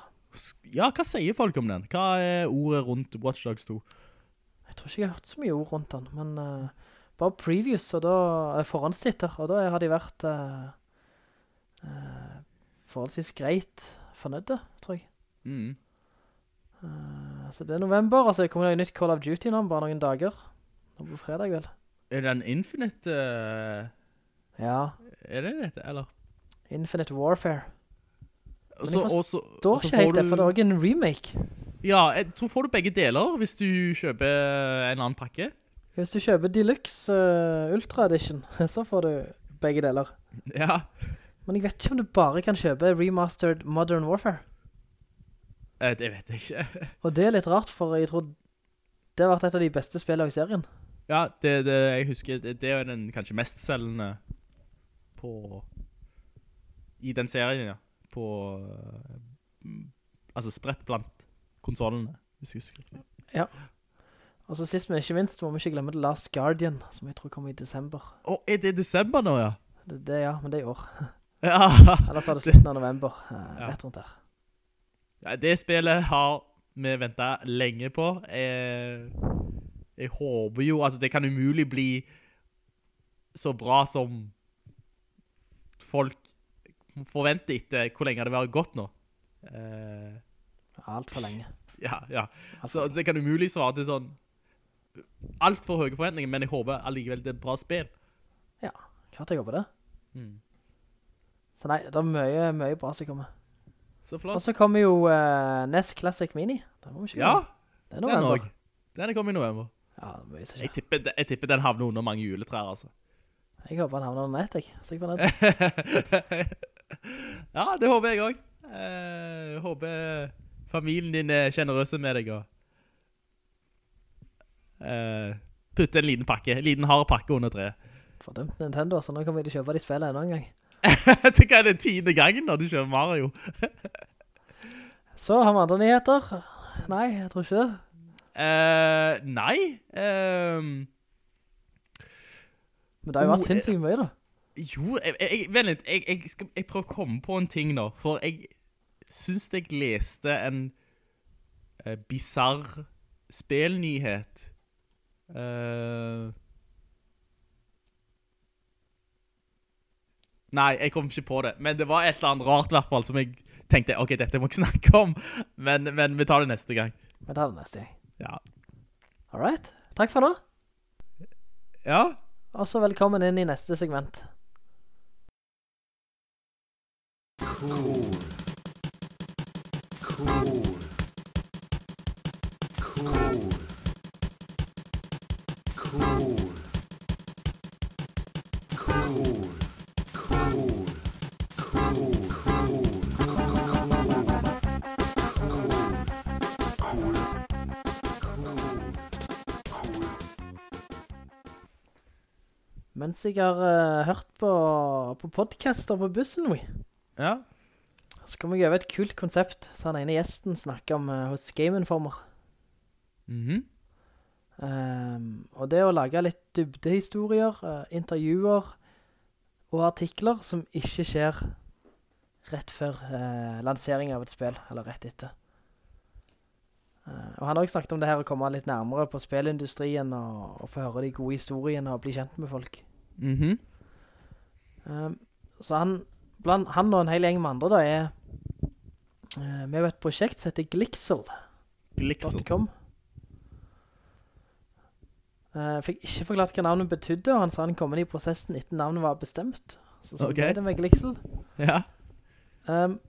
Ja, hva sier folk om den? Hva er ordet rundt Watch Dogs 2? Jeg tror ikke jeg har hørt så mye ord rundt den, men uh, bare previews, og da er forhåndstitter, og da har de vært uh, uh, forholdsvis greit fornøyde, tror jeg. Mm. Så det er november, altså det kommer det en nytt Call of Duty nå, bare noen dager. Nå på fredag vel. Er det en Infinite... Ja, er det dette, eller? Infinite Warfare. Jeg så- forstår og så- Da og så ikke helt får det, for det er også en remake. Ja, jeg tror får du begge deler hvis du kjøper en eller annen pakke. Hvis du kjøper Deluxe uh, Ultra Edition, så får du begge deler. Ja. Men jeg vet ikke om du bare kan kjøpe Remastered Modern Warfare. Eh, Det vet jeg ikke. Og det er litt rart, for jeg tror det har vært et av de beste spillene i serien. Ja, det, det, jeg husker, det, det er den kanskje mest selgende på, i den serien, ja. På, eh, altså spredt blant konsolene, hvis jeg husker riktig. Og så sist, men ikke minst, må vi ikke glemme The Last Guardian, som jeg tror kommer i desember. Å, er det desember nå, ja? Det, det ja, men det er i år. Ja, Ellers var det slutten av november, eh, Ja. rett rundt der. Ja, det spillet har vi ventet lenge på. Jeg, jeg håper jo, altså det kan umulig bli så bra som folk forventer etter hvor lenge det har gått nå. Uh, Alt for lenge. ja, ja. Så det kan umulig svare til sånn alt for høye forventninger, men jeg håper allikevel det er et bra spill. Ja, klart jeg håper det. Mm. Så nei, det er mye, mye bra som kommer. Så flott. Og så kommer jo uh, NES Classic Mini. Ja, den november. Den kommer i november. Ja, Jeg tipper, jeg tipper den havner under mange juletrær, altså. Jeg håper den havner under nett, jeg. Så jeg. ja, det håper jeg også. Eh, Jeg håper familien din er generøse med deg, og eh, putte en liten pakke, en liten hard pakke under treet. Fordømt Nintendo, så nå kan vi ikke kjøpe de spillene en gang. Jeg tenker det er tiende gangen når du kjører Mario. Så har vi andre nyheter. Nei, jeg tror ikke det. Uh, nei. Um... Men det har jo Oh, vært sinnssykt mye da. Jo, jeg, jeg, vent litt, jeg, jeg, skal, jeg prøver å komme på en ting nå, for jeg synes jeg leste en uh, bizarr spelnyhet. Uh, Nei, jeg kom ikke på det. Men det var et eller annet rart hvert fall, som jeg tenkte, ok, dette må jeg snakke om. Men, men vi tar det neste gang. Vi tar det neste gang. Ja. Alright, takk for nå. Ja. Og så velkommen inn i neste segment. Mens jeg har eh, hørt på, på podcaster på bussen, vi, Ja. så kom jeg over et kult konsept, så han ene gjesten snakket om uh, hos Game Informer. Mhm. um, og det å lage litt dybdehistorier, uh, intervjuer og artikler som ikke skjer rett før uh, lansering av et spill, eller rett etter. Eh, og han har også snakket om det her å komme litt nærmere på spillindustrien og, og få høre de gode historiene og bli kjent med folk. Mhm. um, så han, blant, han og en hel gjeng med andre da er uh, med på et prosjekt som heter. Glixel. Glixel.com. Jeg fikk ikke forklart hva navnet betydde, og han sa han kom inn i prosessen etter navnet var bestemt. Så så okay. ble det med Glixel. Ja. Um,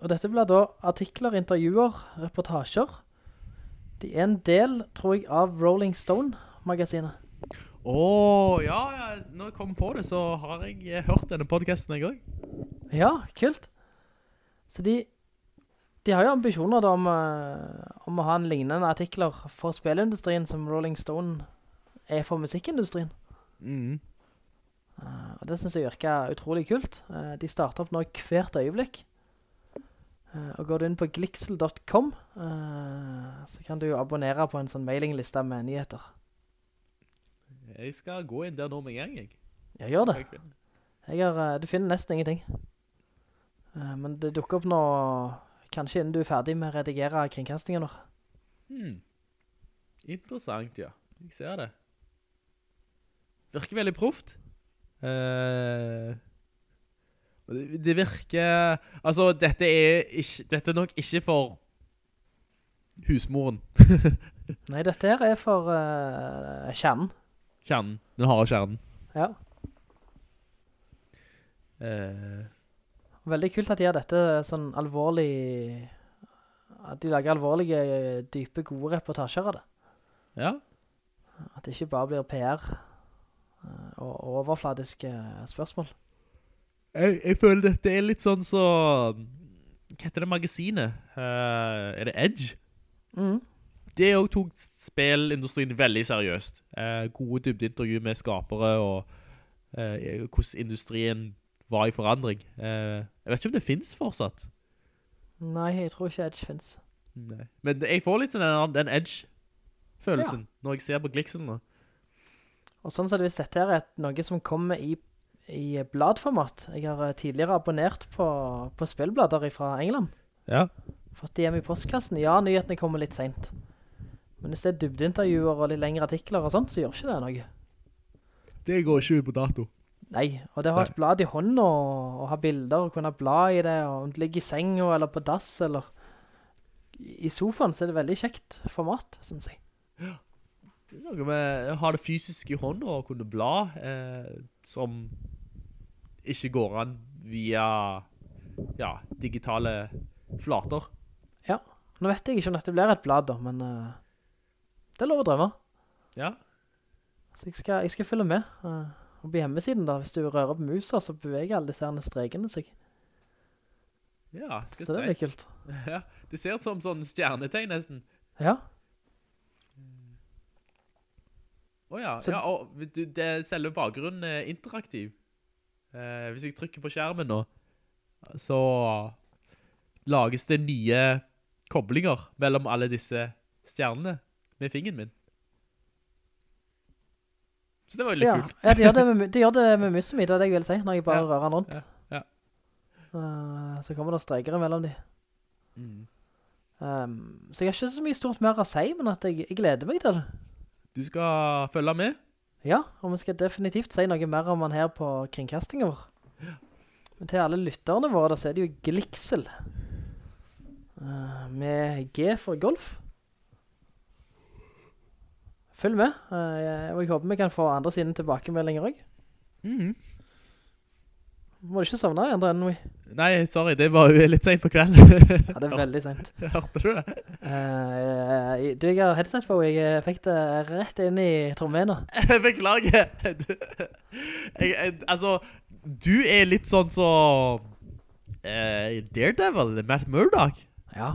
og dette blir da artikler, intervjuer, reportasjer. De er en del, tror jeg, av Rolling Stone-magasinet. Åh, ja, ja, når jeg kom på det, så har jeg eh, hørt denne podcasten en gang. Ja, kult. Så de, de har jo ambisjoner da om, eh, om å ha en lignende artikler for spillindustrien som Rolling Stone er for musikkindustrien. Mhm. Eh, og det synes jeg virker utrolig kult. De starter opp nå hvert øyeblikk. Og går du inn på glixel.com, så kan du jo abonnere på en sånn mailingliste med nyheter. Jeg skal gå inn der nå med gang, jeg. Jeg gjør det. jeg har, eh, du finner nesten ingenting. Eh, men det dukker opp nå, kanskje innen du er ferdig med å redigere kringkastingen nå. Hmm. Interessant, ja. Jeg ser det. Virker veldig proft. Uh, det, det virker... Altså, dette er, ikke, dette er nok ikke for husmoren. Nei, dette her er for uh, kjernen. Kjernen. Den harde kjernen. Ja. Eh, Veldig kult at de gjør dette sånn alvorlig, at de lager alvorlige, dype, gode reportasjer av det. ja. At det ikke bare blir PR eh, og overfladiske spørsmål. Jeg, jeg føler dette er litt sånn så... Hva heter det magasinet? Uh, er det Edge? Mhm. Det òg tok spillindustrien veldig seriøst. Eh, gode dybdeintervju med skapere og eh, hvordan industrien var i forandring. Eh, jeg vet ikke om det finnes fortsatt. Nei, jeg tror ikke Edge finnes. Nei. Men jeg får litt sånn den, den Edge-følelsen når jeg ser på Glixen nå. Og sånn sett, hvis dette her er et- noe som kommer i, i bladformat, jeg har eh, tidligere abonnert på, på spillblader fra England, Ja. fått de hjemme i postkassen. Ja, nyhetene kommer litt sent. Men hvis det er dybdeintervjuer og litt lengre artikler og sånt, så gjør ikke det noe. Det går ikke ut på dato. Nei, og det å ha et blad i hånden og, og ha bilder og kunne bla i det, og om det ligger i senga eller på dass eller i sofaen, så er det veldig kjekt format, synes jeg. Det er noe med å ha det fysisk i hånden og kunne bla, eh, som ikke går an via ja, digitale flater. Ja, nå vet jeg ikke om dette blir et blad da, men eh, det er lov å drømme. Ja. Så jeg skal, jeg skal følge med. Uh, og på hjemmesiden da, hvis du rører på musa, så beveger alle disse herne stregene seg. Ja, skal Så det er blir kult. Ja, det ser ut som sånn stjernetegn nesten. Ja, Åja, oh, ja, og du, det selve bakgrunnen er interaktiv. Eh, hvis jeg trykker på skjermen nå, så lages det nye koblinger mellom alle disse stjernene med fingeren min. Så det var veldig litt ja. kult. ja de, gjør det med, de gjør det med musen min, det er det jeg vil si, når jeg bare Ja. rører den rundt. Ja, ja. Eh, så kommer det streker mellom de. Mm. Um, så jeg har ikke så mye stort mer å si, men at jeg, jeg gleder meg til det. Du skal følge med. Ja, og vi skal definitivt si noe mer om han her på kringkastingen vår. Men til alle lytterne våre, da så er det jo Glixel. Uh, med G for golf. Følg med, Uh, og jeg håper vi kan få andre sine tilbakemeldinger også. Mhm. Må du ikke sovne i andre enden, vi. Nei, sorry, det var jo litt sent på kveld. Ja, det er veldig sent. Hørte du det? Uh, du, jeg har headset på, jeg eh, fikk det rett inn i trommene. Beklager. Du, jeg, jeg, altså, du er litt sånn så Uh, Daredevil, Matt Murdock. Ja,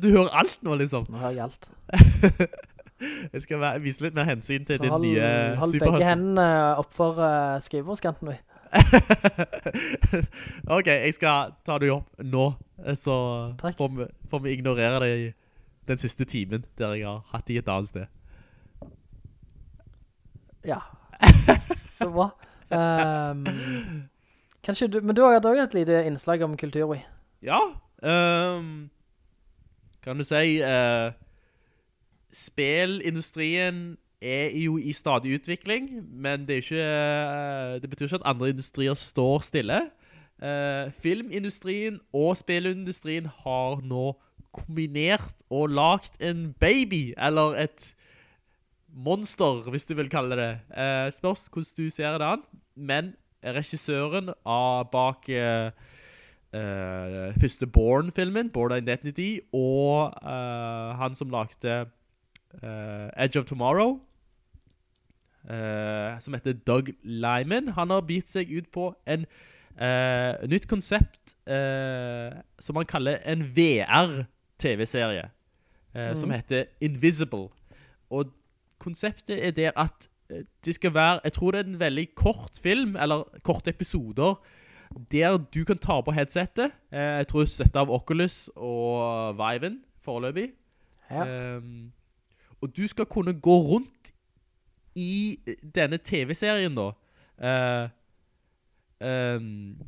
Du hører alt nå, liksom. nå hører jeg alt. Jeg skal være, vise litt mer hensyn til din nye hold begge hendene opp for uh, skrivebordskanten, vi. ok, jeg skal ta deg opp nå, eh, så får vi, får vi ignorere deg den siste timen der jeg har hatt i et annet sted. Ja. Så bra. Um, kanskje du, men du har også et lite innslag om kultur, vi. Ja, Um, kan du si, eh, spillindustrien er jo i stadig utvikling, men det, ikke, eh, det betyr ikke at andre industrier står stille. Eh, filmindustrien og spillindustrien har nå kombinert og lagt en baby, eller et monster, hvis du vil kalle det. Eh, spørs hvordan du ser det an, men regissøren bak første Born-filmen, Born Identity, og han som lagde eh, Edge of Tomorrow, uh, som heter Doug Lyman. Han har bitt seg ut på en uh, nytt konsept som han kaller en VR-TV-serie, mm. som heter Invisible. Og konseptet er det at det skal være, jeg tror det er en veldig kort film, eller korte episoder, der du kan ta på headsetet. Jeg tror støtte av Oculus og Viven foreløpig. Ja. Ehm, og du skal kunne gå rundt i denne TV-serien da, uh, um,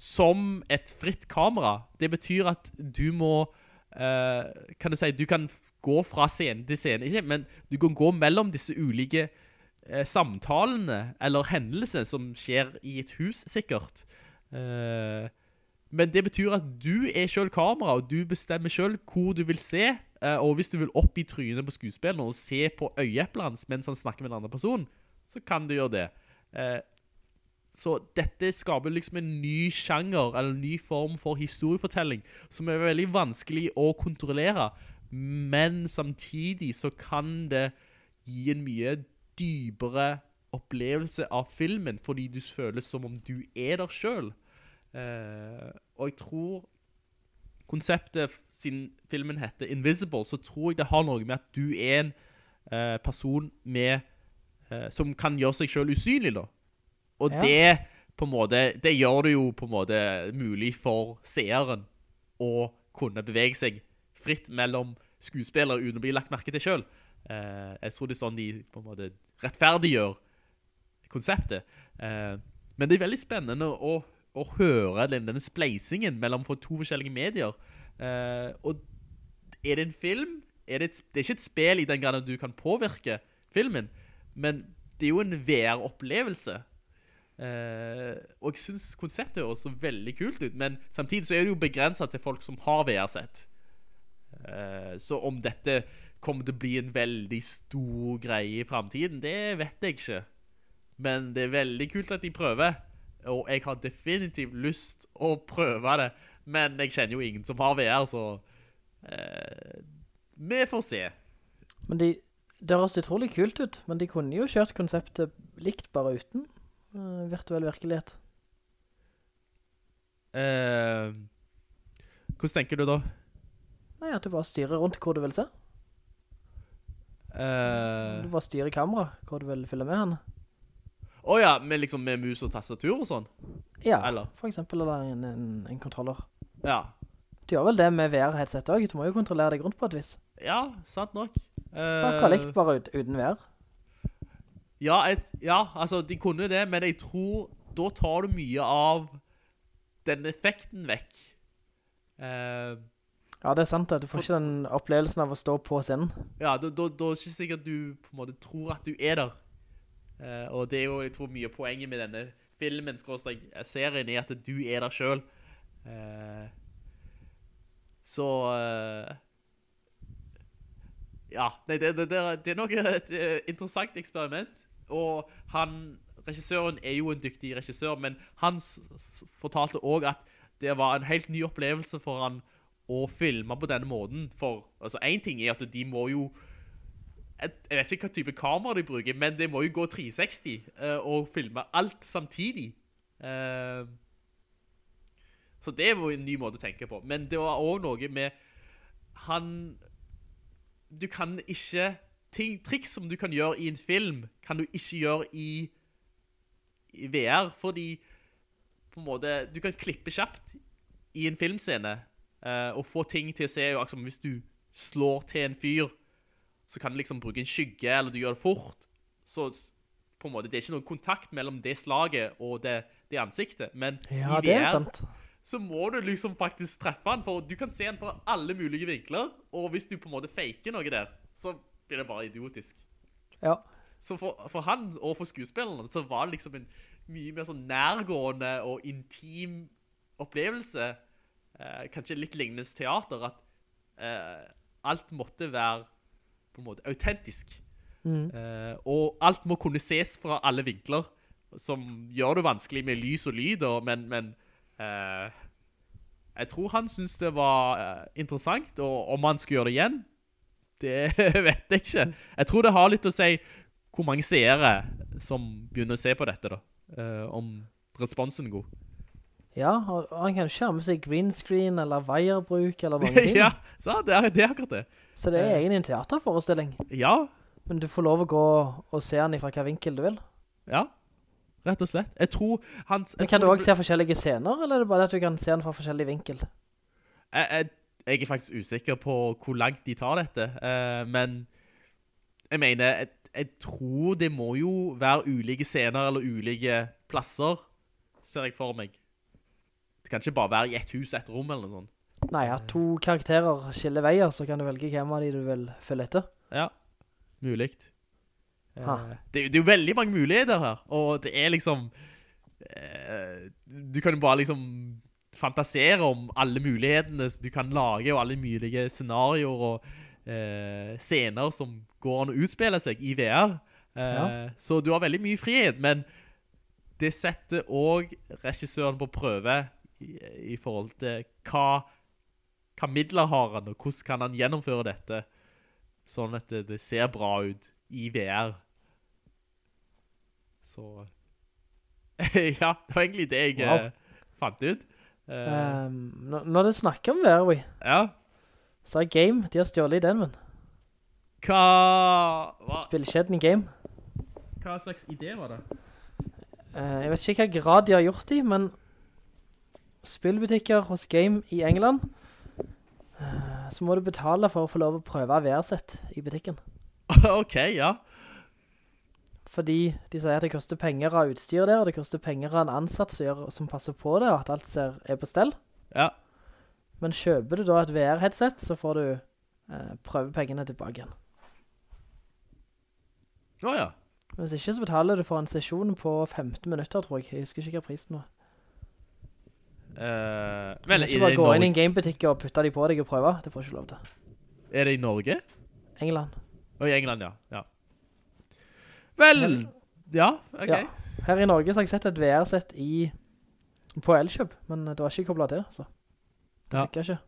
som et fritt kamera. Det betyr at du må, uh, kan du si, du kan gå fra scene til scene, ikke, men du kan gå mellom disse ulike uh, samtalene, eller hendelsene som skjer i et hus, sikkert. Eh, men det betyr at du er selv kamera, og du bestemmer selv hvor du vil se, eh, og hvis du vil opp i trynet på skuespilleren og se på øyeeplet hans mens han snakker med en annen person, så kan du gjøre det. Eh, så dette skaper liksom en ny sjanger, eller en ny form for historiefortelling, som er veldig vanskelig å kontrollere, men samtidig så kan det gi en mye dypere opplevelse av filmen, fordi du føles som om du er der selv. Eh, og jeg tror konseptet, siden filmen heter Invisible, så tror jeg det har noe med at du er en eh, person med, eh, som kan gjøre seg selv usynlig da. Og Ja. det, på en måte, det gjør det jo på en måte mulig for seeren å kunne bevege seg fritt mellom skuespillere uten å bli lagt merke til selv. Jeg tror det er sånn de på en måte rettferdiggjør konseptet. Men det er veldig spennende å, å høre den, denne spleisingen mellom to forskjellige medier. Uh, og er det en film? Er det, et, det er ikke et spill i den grad du kan påvirke filmen, men det er jo en VR-opplevelse. Uh, og jeg synes konseptet høres så veldig kult ut, men samtidig så er det jo begrenset til folk som har VR-sett. Uh, så om dette kommer til å bli en veldig stor greie i fremtiden, det vet jeg ikke. Men det er veldig kult at de prøver, og jeg har definitivt lyst å prøve det. Men jeg kjenner jo ingen som har VR, så eh, vi får se. Men de, det høres utrolig kult ut, men de kunne jo kjørt konseptet likt bare uten uh, virtuell virkelighet. Eh, Hvordan tenker du da? Nei, at du bare styrer rundt hvor du vil se. Eh, Du bare styrer kamera, hvor du vil fylle med henne. Å ja, med, liksom, med mus og tastatur og sånn? Ja, Eller? for eksempel, eller en, en, en kontroller. Ja. Du gjør vel det med VR-headset også, du må jo kontrollere deg rundt på et vis. Ja, sant nok. Så akkurat Eh, likt bare ut, uten VR. ja, et, ja, altså, de kunne det, men jeg tror da tar du mye av den effekten vekk. Uh, Ja, det er sant. Du får ikke den opplevelsen av å stå på scenen. ja, da, da, da er det ikke sikkert du på en måte tror at du er der. Eh, og det er jo, jeg tror, mye poenget med denne filmen, skråstrek serien, er at du er der selv. Eh, så... eh, ja, nei, det, det, det, er- nok et eh, interessant eksperiment. Og han, regissøren er jo en dyktig regissør, men han fortalte også at det var en helt ny opplevelse for han å filme på denne måten. For, altså, en ting er at de må jo jeg vet ikke hva type kamera de bruker, men det må jo gå 360 uh, og filme alt samtidig. Uh, så det var en ny måte å tenke på. Men det var også noe med han Du kan ikke ting, Triks som du kan gjøre i en film, kan du ikke gjøre i, i VR, fordi på en måte Du kan klippe kjapt i en filmscene uh, og få ting til å se akkurat som hvis du slår til en fyr så kan du liksom bruke en skygge, eller du gjør det fort. Så på en måte, det er ikke noen kontakt mellom det slaget og det, det ansiktet. Men Ja, i VR så må du liksom faktisk treffe han, for du kan se han fra alle mulige vinkler, og hvis du på en måte faker noe der, så blir det bare idiotisk. Ja. Så for, for han og for skuespillerne så var det liksom en mye mer sånn nærgående og intim opplevelse. Eh, kanskje litt lignende teater, at eh, alt måtte være på en måte autentisk. Mm. Uh, og alt må kunne ses fra alle vinkler, som gjør det vanskelig med lys og lyd, og, men, men uh, jeg tror han synes det var uh, interessant, og om han skulle gjøre det igjen, det vet jeg ikke. Jeg tror det har litt å si hvor mange seere som begynner å se på dette da, om responsen er god. Ja, han kan ha med seg green screen eller wirebruk eller noen ting. ja, så det er, det er akkurat det. Så det er egentlig en teaterforestilling. Ja, Men du får lov å gå og se han fra hvilken vinkel du vil. ja, rett og slett. Jeg tror hans... Men kan kan du også se forskjellige scener, eller er det bare at du kan se han fra forskjellig vinkel? Jeg, jeg, jeg er faktisk usikker på hvor langt de tar dette, eh, men jeg mener, jeg, jeg tror det må jo være ulike scener eller ulike plasser, ser jeg for meg. Det kan ikke bare være i ett hus, ett rom eller noe sånt. Nei, at to karakterer skiller veier, så kan du velge hvem av de du vil følge etter. Ja, muligt. Eh, det, det er jo veldig mange muligheter her, og det er liksom... Eh, du kan jo bare liksom fantasere om alle mulighetene du kan lage, og alle mulige scenarier og eh, scener som går an å utspille seg i VR. Eh, Ja. Så du har veldig mye frihet, men det setter også regissøren på prøve i, i forhold til hva, hva midler har han, og hvordan kan han gjennomføre dette, sånn at det, det ser bra ut i VR. Så ja, det var egentlig det jeg Wow. eh, fant ut. Uh, Um, når, du snakker om VR, Wii, ja. så er Game, de har stjålet ideen min. Hva, hva, Spillkjeden Game. hva slags idé var det? Uh, jeg vet ikke hva grad de har gjort i, men spillbutikker hos Game i England, eh, så må du betale for å få lov å prøve VR-sett i butikken. ok, ja. Fordi de sier at det koster penger av utstyr der, og det koster penger av en ansatt som, gjør, som passer på det, og at alt ser, er på stell. Ja. Men kjøper du da et VR-headset, så får du eh, prøve pengene tilbake igjen. Åja ja. Hvis ikke så betaler du for en sesjon på 15 minutter, tror jeg. Jeg husker ikke hva prisen var. Eh, Du vel, ikke det, bare gå inn i en gamebutikk og putte de på deg og prøve. Det får ikke lov til. er det i Norge? England. Og i England, ja. ja. Vel, ja, ok. Ja. Her i Norge så har jeg sett et VR-sett i på Elkjøp, men det var ikke koblet til, så det Ja. fikk jeg ikke.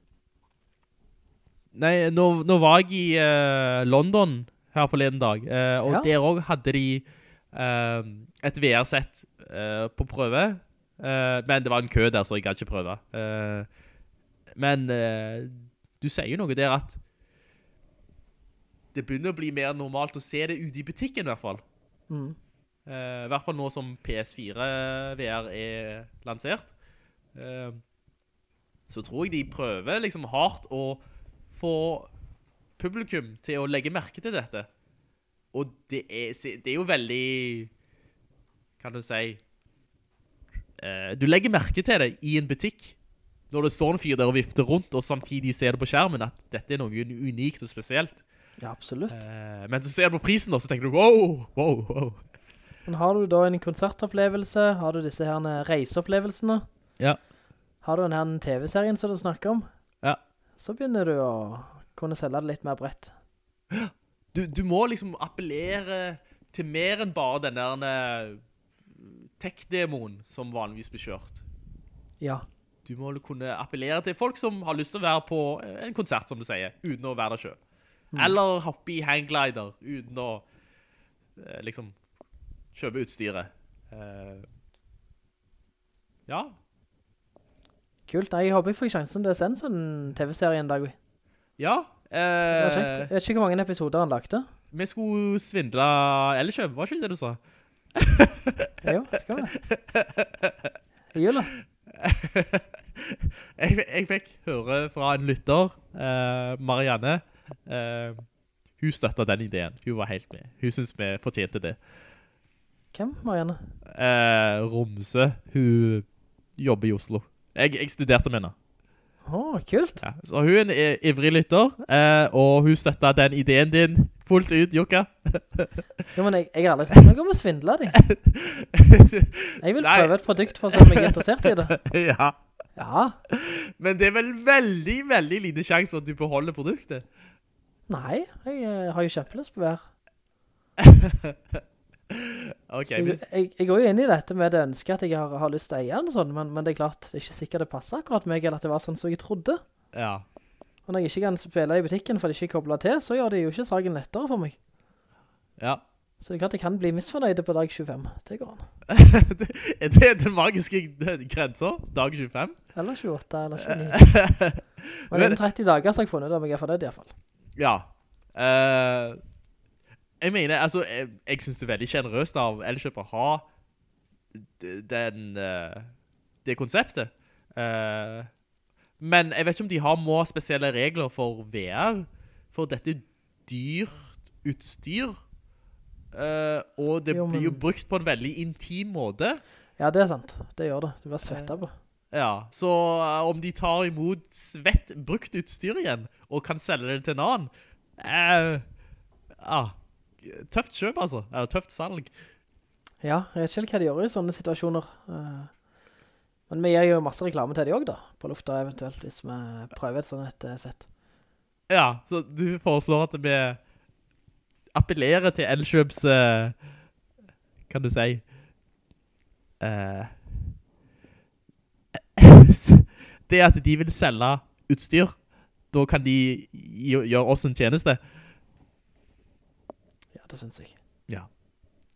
Nei, nå, nå var jeg i uh, London her forleden dag, uh, og Ja. der også hadde de uh, et VR-sett eh, på prøve, eh, men det var en kø der, så jeg kan ikke prøve. Eh, Men eh, du sier jo noe der at det begynner å bli mer normalt å se det ute i butikken i hvert fall. Mm. Eh, I hvert fall nå som PS4 VR er lansert. Eh, så tror jeg de prøver liksom hardt å få publikum til å legge merke til dette. Og det er, det er jo veldig, kan du si, eh, du legger merke til det i en butikk, når det står en fyr der og vifter rundt, og samtidig ser det på skjermen at dette er noe unikt og spesielt. Ja, absolutt. Eh, men så ser du på prisen da, så tenker du, wow, wow, wow. Men har du da en konsertopplevelse? Har du disse her reiseopplevelsene? Ja. Har du den her TV-serien som du snakker om? Ja. Så begynner du å kunne selge det litt mer bredt. Du, du må liksom appellere til mer enn bare den der tech-demoen som vanligvis blir kjørt. Ja. Du må kunne appellere til folk som har lyst til å være på en konsert, som du sier, uten å være der selv. Eller hoppe i hangglider, uten å eh, liksom kjøpe utstyret. Uh, ja, Kult. Jeg håper jeg får sjansen til å se en sånn TV-serie en dag. ja. Eh, Jeg vet ikke hvor mange episoder han lagde. vi skulle svindle eller kjøpe, var ikke det du sa? Jo, skal vi. I jula. jeg, jeg fikk høre fra en lytter, eh, Marianne, eh, hun støttet den ideen. Hun var helt med. Hun synes vi fortjente det. Hvem, Marianne? Eh, Romse. hun jobber i Oslo. Jeg, jeg studerte med henne. Åh, kult. Ja. Så hun er en ivrig lytter, eh, og hun støtter den ideen din fullt ut, Jokka. Jo, men jeg, jeg har aldri sagt noe om å svindle deg. Jeg vil Nei. prøve et produkt for sånn at jeg er interessert i det. ja. Ja. Men det er vel veldig, veldig lite sjans for at du beholder produktet. Nei, jeg jeg har jo kjempelyst på VR. Ok, Så jeg, hvis, jeg, jeg går jo inn i dette med det ønsket at jeg har, har lyst til å eie den sånn, men, men det er klart, det er ikke sikkert det passer akkurat meg, eller at det var sånn som jeg trodde. ja. Og når jeg ikke kan spille i butikken for det ikke er koblet til, så gjør det jo ikke saken lettere for meg. Ja. Så det er klart jeg kan bli misfornøyd på dag 25. Det går an. er det den magiske grensen? Dag 25? Eller 28, eller 29. Men innen 30 dager så har jeg funnet ut om jeg er fornøyd i hvert fall. Ja. Eh, jeg mener, altså, jeg, jeg synes det er veldig generøst av Elkjøp å ha den, eh, det konseptet. Eh, men jeg vet ikke om de har må spesielle regler for VR, for dette er dyrt utstyr, Eh, og det Jo, blir jo brukt på en veldig intim måte. Ja, det er sant. Det gjør det. Du blir svettet på. Ja, så om de tar imot svett brukt utstyr igjen, og kan selge det til en annen, eh, ja, tøft kjøp altså, eller tøft salg. Ja, jeg vet ikke hva de gjør i sånne situasjoner. Eh, Men vi gir jo masse reklame til de også da, på lufta eventuelt, hvis vi prøver et sånt et eh, sett. Ja, så du foreslår at vi appellerer til Elkjøps, eh, kan du si, eh, det at de vil selge utstyr, da kan de gjøre oss en tjeneste. Ja, det synes jeg.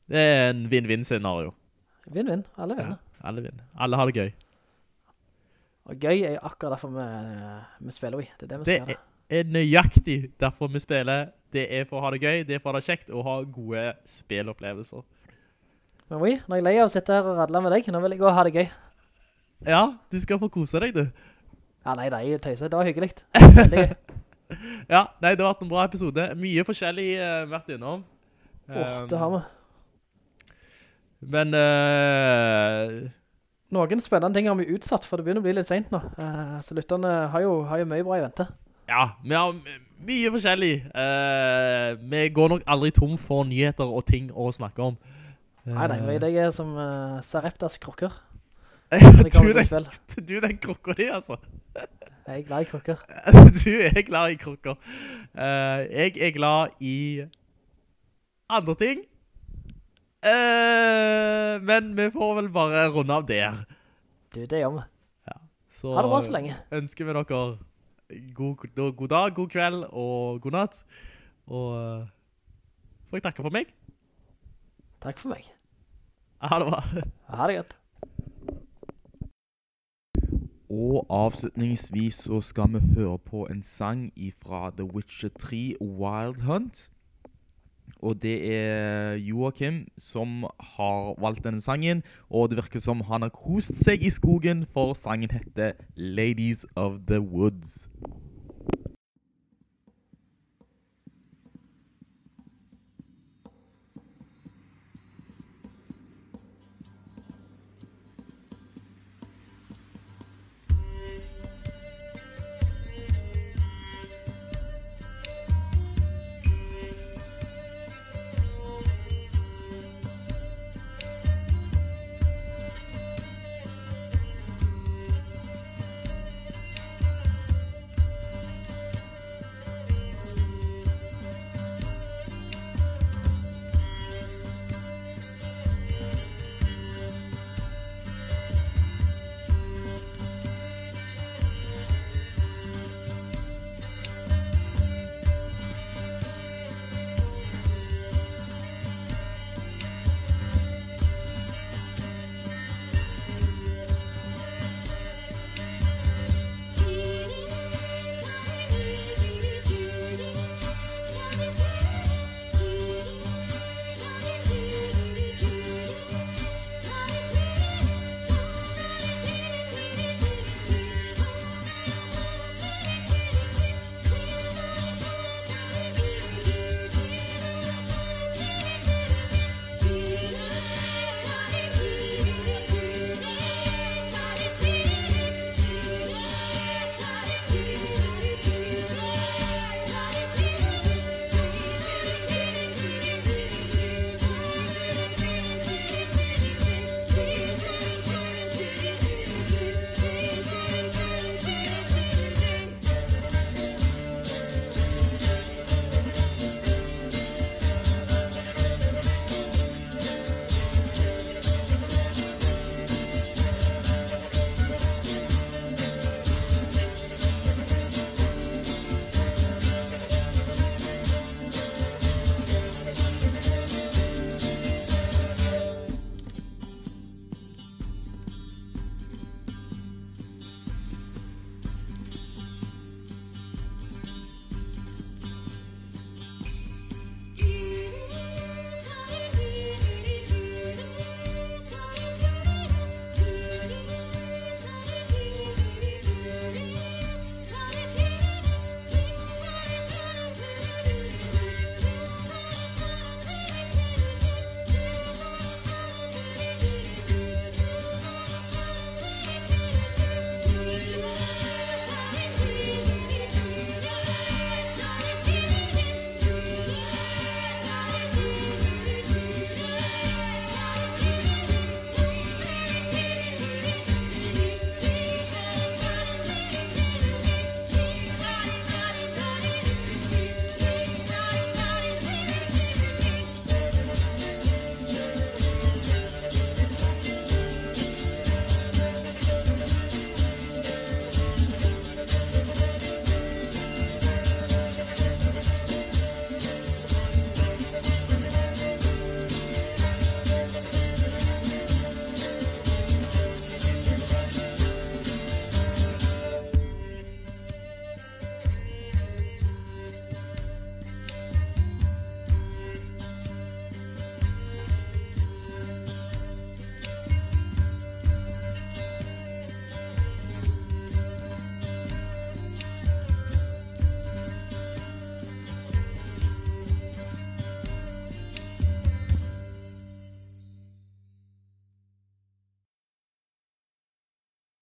Det er en vinn-vinn-scenario. Vinn-vinn, alle Ja, vinner. alle vinner. Alle har det gøy. Og gøy er jo akkurat derfor vi, vi spiller vi. Det er det vi Det skal gjøre. er nøyaktig derfor vi spiller. Det er for å ha det gøy, det er for å ha det kjekt, og ha gode spillopplevelser. Men vi, når jeg leier lei av å sitte her og radle med deg, nå vil jeg gå og ha det gøy. Ja, du skal få kose deg, du. Ja, nei, nei, tøyse, det var hyggelig. Ja, nei, det har vært en bra episode. Mye forskjellig uh, vært innom. Åh, Um, det har vi. Men, Uh, Noen spennende ting har vi utsatt, for det begynner å bli litt sent nå. Uh, så lytterne har jo, har jo mye bra i vente. ja, vi har mye forskjellig. Uh, vi går nok aldri tom for nyheter og ting å snakke om. Nei, nei, men jeg er som uh, Sareptas krukker. Eh, du, den, du den krokker di, altså. Jeg er glad i krokker. Du er glad i krokker. Jeg er glad i andre ting. Uh, men vi får vel bare runde av der. Du, det gjør vi. Så Ha det bra så lenge. ønsker vi dere god, god, god dag, god kveld og god natt. Og eh, får jeg takke for meg. Takk for meg. Ha det bra. Ha det godt. Og avslutningsvis så skal vi høre på en sang fra The Witcher 3 Wild Hunt. Og det er Joakim som har valgt denne sangen, og det virker som han har kost seg i skogen, for sangen heter Ladies of the Woods.